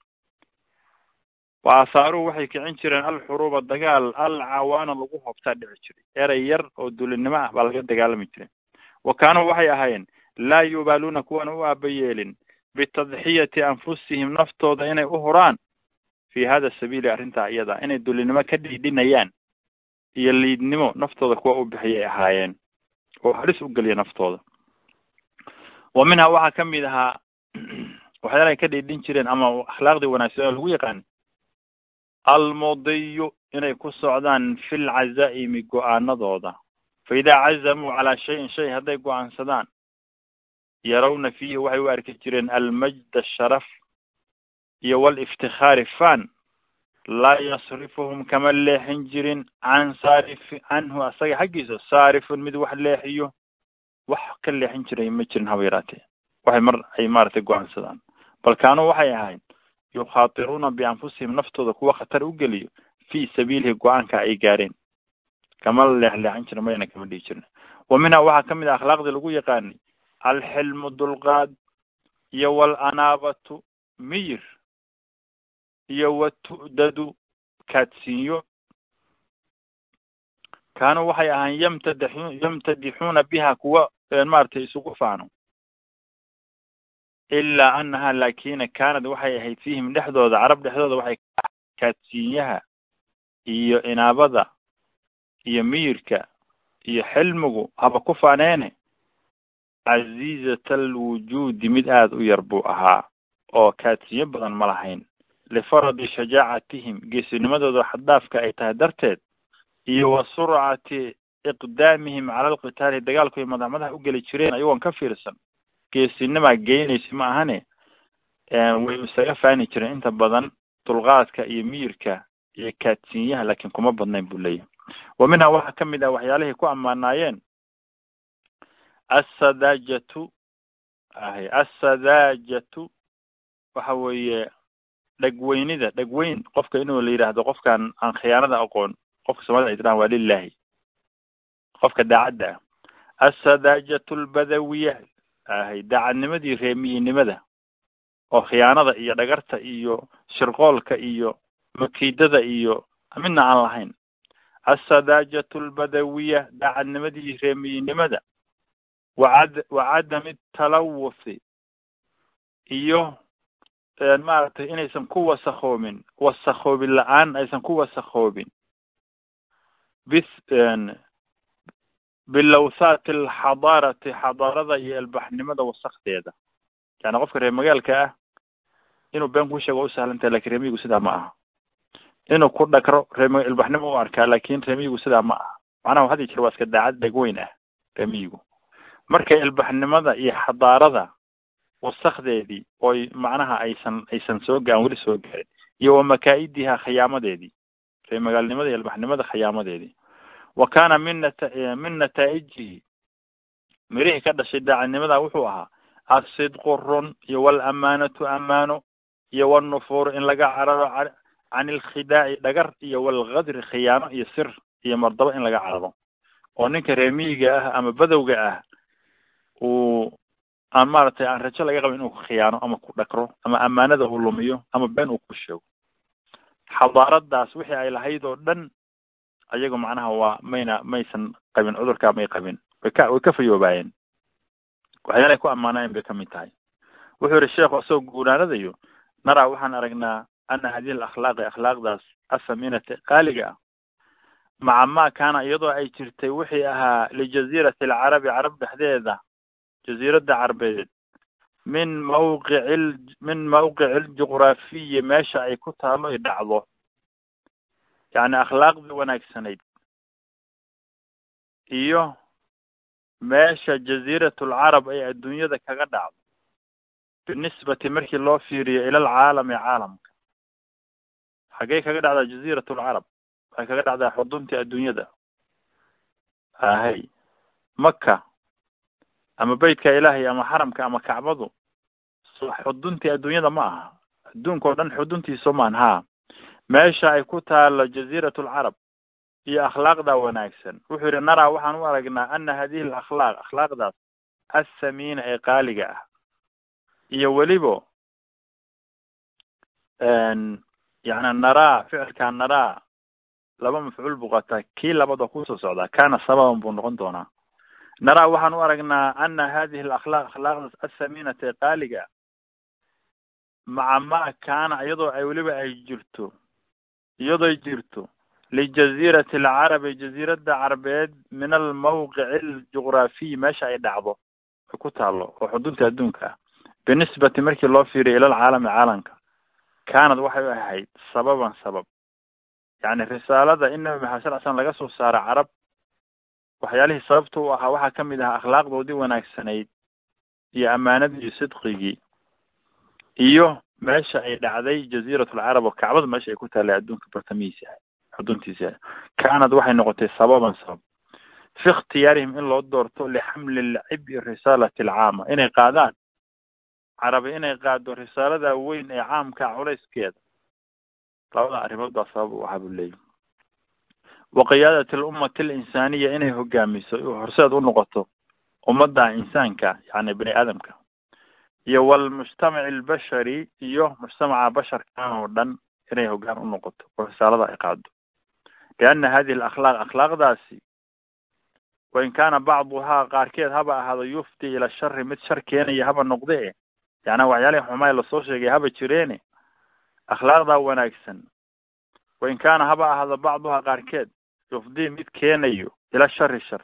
Wa athaaruhu waxay kicin jireen alxuruuba dagaal alcawaana lagu hobtaa dhici jiray. Erey yar oo dulinimo ah baa laga dagaalami jiray. Wa kaanuu waxay ahaayeen laa yubaaluuna kuwan u aaba yeelin bitadxiyati anfusihim naftooda inay u huraan fi hada sabiili arrintaa iyada inay dulinimo ka dhiidhinayaan iyo liidnimo naftooda kuwa u bixiyay ahaayeen oo halis u geliya naftooda. Wa minhaa waxaa ka mid ahaa <clears throat> waxyaalahay ka dhiidhin jireen ama akhlaaqdii wanaagsan oo lagu yaqaan almudiyu inay ku socdaan fi lcazaa'imi go'aanadooda fa idaa cazamuu calaa shayin shay hadday go'aansadaan yarawna fiihi waxay u arki jireen almajd asharaf iyo waliftikaari fan laa yasrifuhum kama leexin jirin can saarifi canhu asaga xaggiisa saarifun mid wax leexiyo wax ka leexin jiray ma jirin haba yaraatee. Waxay mar ay maaragtay go'aansadaan. Bal kaanuu waxay ahayn yukhaatiruuna bianfusihim naftooda kuwa khatar u geliyo fi sabiilihi go'aanka ay gaareen. Kama leexleexin jirin mayna kama dhihi jirin. Wa minha waxaa ka mid ah akhlaaqdii lagu yaqaanay alxilmu dulqaad iyo walanaabatu miyir iyo watu'dadu kaadsiinyo kaanuu waxay ahaan yamtadixu yamtadixuuna biha kuwa maaragtay isugu faano. Ilaa anaha laakina kaanad waxay ahayd fiihim dhexdooda carab dhexdooda waxay kaadsiinyaha iyo inaabada iyo miyirka iyo xilmigu haba ku faaneene. Casiizat alwujuudi mid aada u yar buu ahaa oo kaadsiinyo badan ma lahayn lifaradi shajaacatihim geesinimadooda xaddaafka ay tahay darteed iyo wa surcati iqdaamihim cala alqitaali dagaalku ay madax madax u geli jireen ayagoon ka fiirsan geesinimaa geynaysa ma ahane way isaga faani jireen inta badan dulqaadka iyo miyirka iyo kaadsiinyaha laakiin kuma badnayn buu leeyahay wa minha waxaa ka mid ah waxyaalihii ku ammaanaayeen assadajatu ahy assadajatu waxa weeye dhegweynida dhegweyn qofka inuu la yidhaahdo qofkaan aan khiyaanada aqoon qofka soomaalida ay waa lilahi qofka daacadda ah. Assadajatu albadawiya ahay daacadnimadii reemiyinimada oo khiyaanada iyo dhagarta iyo shirqoolka iyo makiidada iyo midna aan lahayn. Assadajatu albadawiya daacadnimadii reemiyinimada wacad wacadami talawuthi iyo maaragtay inaysan ku wasakhoobin. Wasakhoobin la'aan aysan ku wasakhoobin. Bis bilawthaati alxadaarati xadaarada iyo ilbaxnimada wasakdeeda yani qofka reer magaalka ah inuu been ku sheego u sahlantahay laakiin reemiyigu sidaa ma aha. Inuu ku dhakro reem ilbaxnimo u arkaa laakiin reemiyigu sidaa ma aha. Macnaha waxadi jira waa iska daacad dhegweyn ah reemiyigu marka ilbaxnimada iyo xadaarada wasakdeedii oy macnaha aysan aysan soo gaan weli soo gaarin iyo wa makaa-idiha khiyaamadeedii reer magaalnimada iyo ilbaxnimada khiyaamadeedii wa kaana min nata min nataa'ijihi mirihii ka dhashay daacadnimada wuxuu ahaa asidqu run iyo walamaanatu amaano iyo walnufuur in laga cararo can ilkhidaaci dhagar iyo walgadri khiyaano iyo sir iyo mardabo in laga cararo. Oo ninka reemiyiga ah ama badowga ah uu aan maaragtay aan rajo laga qabin inuu ku khiyaano ama ku dhakro ama amaanada uu lumiyo ama been uu ku sheego. Xadaaradaas wixii ay lahayd oo dhan ayagu macnaha waa mayna maysan qabin cudurkaa may qabin. Way way ka fayoobaayeen. Waxyaalahay ku ammaanayen bay ka mid tahay. Wuxuu yihi sheekhu isagoo guuraanadayo naraa waxaan aragnaa ana hadihi alakhlaaqi akhlaaqdaas asaminata qaaliga ah. Maca ma kaana iyadoo ay jirtay wixii ahaa lijaziirati alcarabi carab dhexdeeda jaziiradda carbeed min mawqici min mawqici aljuqraafiyi meesha ay ku taalo ay dhacdo yacni akhlaaqdii wanaagsanayd iyo meesha jaziirat alcarab ay adduunyada kaga dhacdo binisbati markii loo fiiriyo ila alcaalami caalamka xaggey kaga dhacdaa jaziirat alcarab waxay kaga dhacdaa xuduntii adduunyada ahay maka ama beytka ilaahay ama xaramka ama kacbadu xuduntii adduunyada ma aha. Adduunka oo dhan xuduntiisa maan ha meesha ay ku taalo jaziirat alcarab iyo akhlaaqda wanaagsan. Wuxuu yihi naraa waxaan u aragnaa ana hadihi alakhlaaq akhlaaqdaas assamiina ee qaaliga ah. Iyo welibo yani naraa ficilkaa naraa laba mafcuul buu qataa kii labad oo ku soo socdaa kaana sababan buu noqon doonaa naraa waxaan u aragnaa ana hadihi alakhlaaq akhlaaqdaas athamiinata ee qaaliga maca ma kaana iyadoo ay weliba ay jirto iyadooy jirto lijaziirati alcarabi jaziiradda carabeed min almawqici aljugraafiyi meesha ay dhacdo ay ku taalo oo xudunta adduunka ah binisbati markii loo fiiriyo ila alcaalami caalamka kaanad waxay u ahayd sababan sabab. Yacni risaalada in nabi maxamed sal l slam laga soo saaro carab waxyaalihii sababta u ahaa waxaa ka mid ahaa akhlaaqdoodii wanaagsanayd iyo ammaanadii sidqigii iyo meesha ay dhacday jaziirat alcarab oo kacbada meesha ay ku taallay adduunka bartamihiisi ahay xuduntiisi ahay kaanad waxay noqotay sababan sabab. Fi ikhtiyaarihim in loo doorto lixamli lcibi risaalati alcaama inay qaadaan. Carabi inay qaado risaalada weyn ee caamka culayskeeda labada arrimood baa sabab u ahaa buu leeyahy wa qiyaadat alummati alinsaaniya inay hogaamiso horseed u noqoto ummadda insaanka yani bani aadamka iyo walmujtamaci albashari iyo mujtamaca basharkan oo dhan inay hogaan u noqoto oo risaalada ay qaado lianna hadihi alakhlaaq akhlaaqdaasi wain kaana bacduhaa qaarkeed haba ahaado yufti ila shari mid shar keenaya haba noqde e waxyaalihii xumaay la soo sheegay haba jireene akhlaaqdaa wanaagsan. Wain kaana haba ahaado bacduhaa qaarkeed yufdii mid keenayo ila shari shar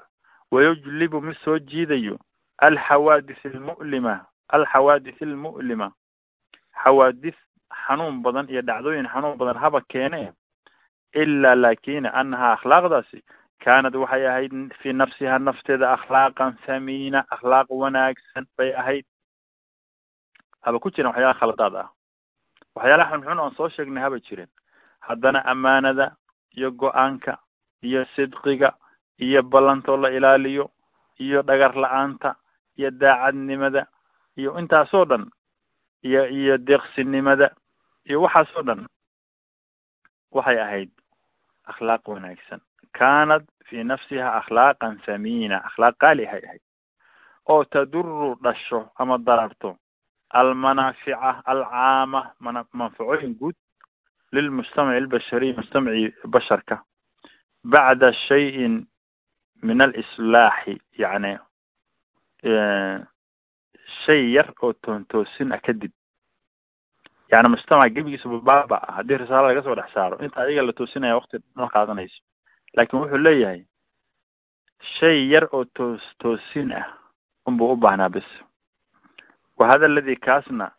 wayujlibu mid soo jiidayo alxawaadis almu'lima alxawaadis almu'lima xawaadis xanuun badan iyo dhacdooyin xanuun badan haba keene ilaa laakina annahaa akhlaaqdaasi kaanad waxay ahayd fii nafsiha nafteeda akhlaaqan thamiina akhlaaq wanaagsan bay ahayd. Haba ku jiren waxyaala khaladaad ah. Waxyaalaha xunxun oon soo sheegnay haba jiren haddana ammaanada iyo go'aanka iyo sidqiga iyo ballantoo la ilaaliyo iyo dhagar la'aanta iyo daacadnimada iyo intaasoo dhan iyo iyo deeqsinimada iyo waxaasoo dhan waxay ahayd akhlaaq wanaagsan. Kaanad fii nafsiha akhlaaqan thamiina akhlaaq qaali hay ahayd oo taduru dhasho ama dararto almanaafica alcaama mana manfacooyin guud lilmujtamaci albashariy mujtamaci basharka bacda shayin min alislaaxi yacni shay yar oo toontoosin ah kadib yani mujtamac gebigiisa baaba ah haddii risaalo laga soo dhex saaro inta adiga la toosinaya wakti ma qaadanayso laakin wuxuu leeyahay shay yar oo toos toosin ah unbuu u baahnaa bes wa aladi kaasna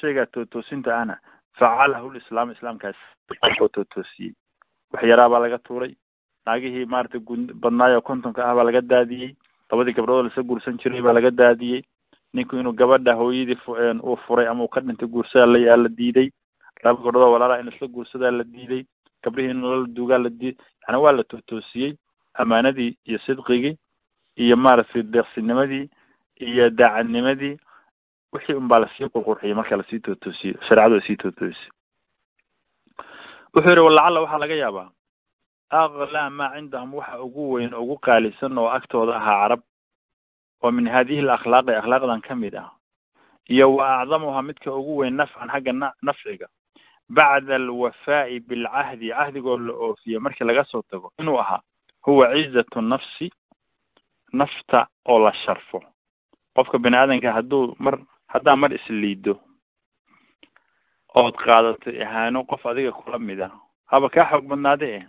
shaygaa tootoosinta ahna facalahu lislaam islaamkaas oo tootoosiyey wax yaraa baa laga tuuray. Naagihii maaragtay gun badnaayo kontonka ah baa laga daadiyey. Labadii gabdhood lasa guursan jiray baa laga daadiyey. Ninku inuu gabadha hooyadii uu furay ama uu ka dhintay guursadaa la la diiday. Laba gabdhoodoo walaalaha in isla guursadaa la diiday. Gabdhihii in lala duugaa la diiday yani waa la tootoosiyey amaanadii iyo sidqigii iyo maaragtay deeqsinimadii iyo daacadnimadii. Wixii un baa la sii qurqurxiyey marka la sii tootoosiyey shareecadu la sii tootoosiyey wuxuu yihi walacalla waxaa laga yaabaa. Aklaa maa cindahum waxa ugu weyn ugu qaalisan oo agtooda ahaa carab oo min hadihi alakhlaaqi akhlaaqdan ka mid ah iyo wa acdamuha midka ugu weyn nafcan xagga na nafciga bacda alwafaa'i bilcahdi cahdigoo la oofiyo markii laga soo tago inuu ahaa huwa cizatu nafsi nafta oo la sharfo. Qofka bini aadanka hadduu mar haddaa mar isliido ood qaadato ihaano qof adiga kula mid ah. Haba kaa xoog badnaade eh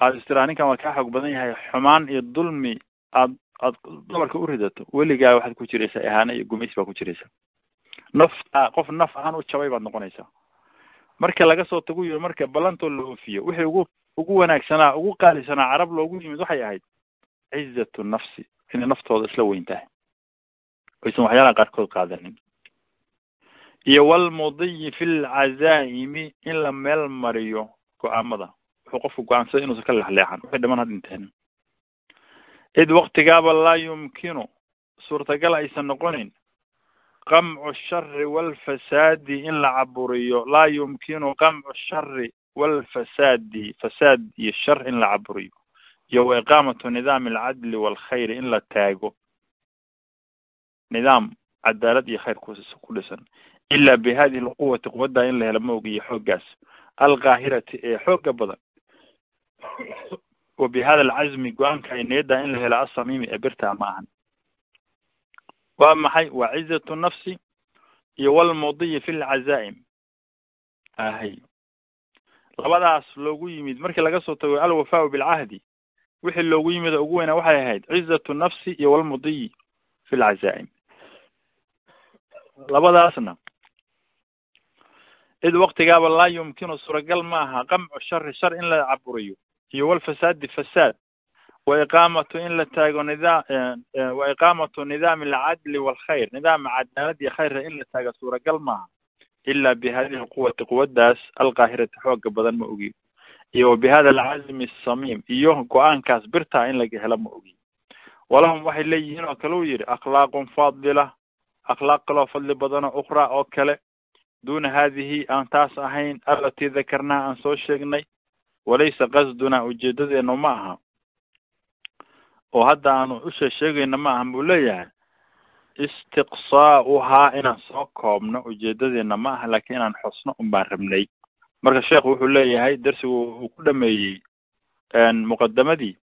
aada istiraa ninkan waa kaa xoog badan yahay. Xumaan iyo dulmi aad aad dabarka u ridato weligaa waxaad ku jiraysaa ihaano iyo gumays baa ku jiraysaa. Nafta qof naf ahaan u jabay baad noqonaysaa. Marka laga soo tagu yiri marka ballantoo la oofiyo wixii ugu ugu wanaagsanaa ugu qaalisanaa carab loogu yimid waxay ahayd cizatu nafsi inay naftooda isla weyn tahay. Aysan waxyaalaha qaarkood qaadanin iyo walmudiyi fi lcazaa'imi in la meel mariyo go'aamada. Wuxuu qofku go'aansada inuusan ka leexleexan waxay dhaman ha dhinteen id waktigaaba laa yumkinu suurtagal aysan noqonin qamcu shari walfasaadi in la caburiyo laa yumkinu qamcu shari walfasaadi fasaad iyo shar in la caburiyo iyo wa iqaamatu nidaami alcadli waalkhayri in la taago. Nidaam cadaalad iyo khayr ku dhisan ila bi hadihi alquwati quwaddaa in la helo maog iyo xooggaas alqaahirati ee xooga badan wa bi hada alcazmi go'aanka ay niyadda in la helo asamiimi ee birtaa ma ahan waa maxay waa cizatu nafsi iyo walmudiyi fi lcazaa'im ahay labadaas loogu yimid markii laga soo tago alwafaau bilcahdi wixii loogu yimid ugu weyna waxay ahayd cizatu nafsi iyo walmudiyi fi lcazaa'im labadaasna id waktigaaba laa yumkinu suuragal maaha qamcu shari shar in la caburiyo iyo walfasaadi fasaad. Wa iqaamatu in la taago nidaam wa iqaamatu nidaami alcadli walkhayr nidaama cadaalad iyo khayrka in la taago suuragal maaha. Ila bi hadihi alquwati quwaddaas alqaahirati xooga badan ma ogi iyo wa hada alcazmi asamiim iyo go'aankaas birtaa in laga helo ma ogi walahum waxay leeyihiin oo kale uu yidhi akhlaaqun faadila akhlaaq kaloo fadli badanoo ukhraa oo kale duna hadihi aan taas ahayn alatii dakarnaha aan soo sheegnay walaysa qasduna ujeedadeenu ma aha oo hadda aanu usha sheegayno ma aha buu leeyahay istiqsaa'uhaa inaan soo koobno ujeedadeena ma aha laakiin inaan xusno un baan rabnay marka sheekhu wuxuu leeyahay darsigu uu ku dhameeyey muqadamadii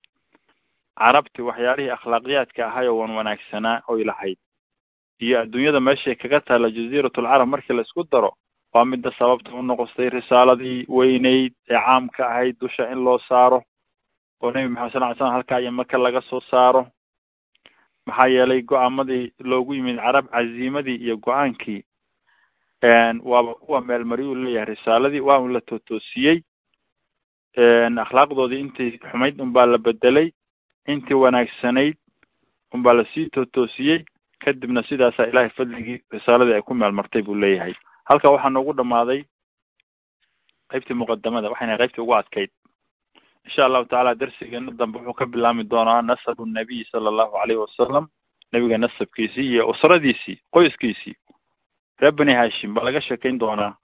carabti waxyaalihii akhlaaqiyaadka ahay oo wan wanaagsanaa oy lahayd iyo adduunyada meeshay kaga taalla jaziiratulcarab markii la isku daro waa midda sababta u noqostay risaaladii weyneyd ee caamka ahayd dusha in loo saaro. Oo nebi maxamed sal ly slam halkaa iyo maka laga soo saaro maxaa yeelay go'aamadii loogu yimid carab caziimadii iyo go'aankii waaba kuwa meelmariyuu leeyahay. Risaaladii waa un la tootoosiyey akhlaaqdoodii intii xumayd unbaa la bedelay intii wanaagsanayd unbaa la sii tootoosiyey kadibna sidaasaa ilaahay fadligii risaaladii ay ku meel martay buu leeyahay. Halka waxaa noogu dhamaaday qaybtii muqadamada waxayna qaybtii ugu adkayd. Insha allahu tacaala darsigeena dambe wuxuu ka bilaami doonaa nasabu nabiy sala allahu alayhi wasalam nebiga nasabkiisii iyo usradiisii qoyskiisii. Reer bani hashim baa laga sheekayn doonaa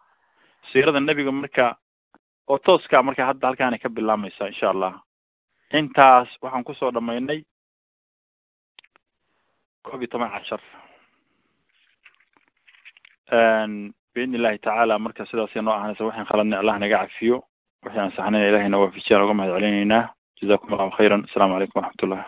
siirada nebiga marka oo tooskaa marka hadda halkaanay ka bilaamaysaa insha allah intaas waxaan ku soo dhamaynay koob iyo toban cashar biidni illahi tacaala marka sidaasay noo ahanaysa waxaan khaladnay allah naga cafiyo wixii aan saxnayna ilahayna waafijiyaan uga mahad celinaynaa jazakum allahu khayran. Assalaamu calaykum waraxmat ullah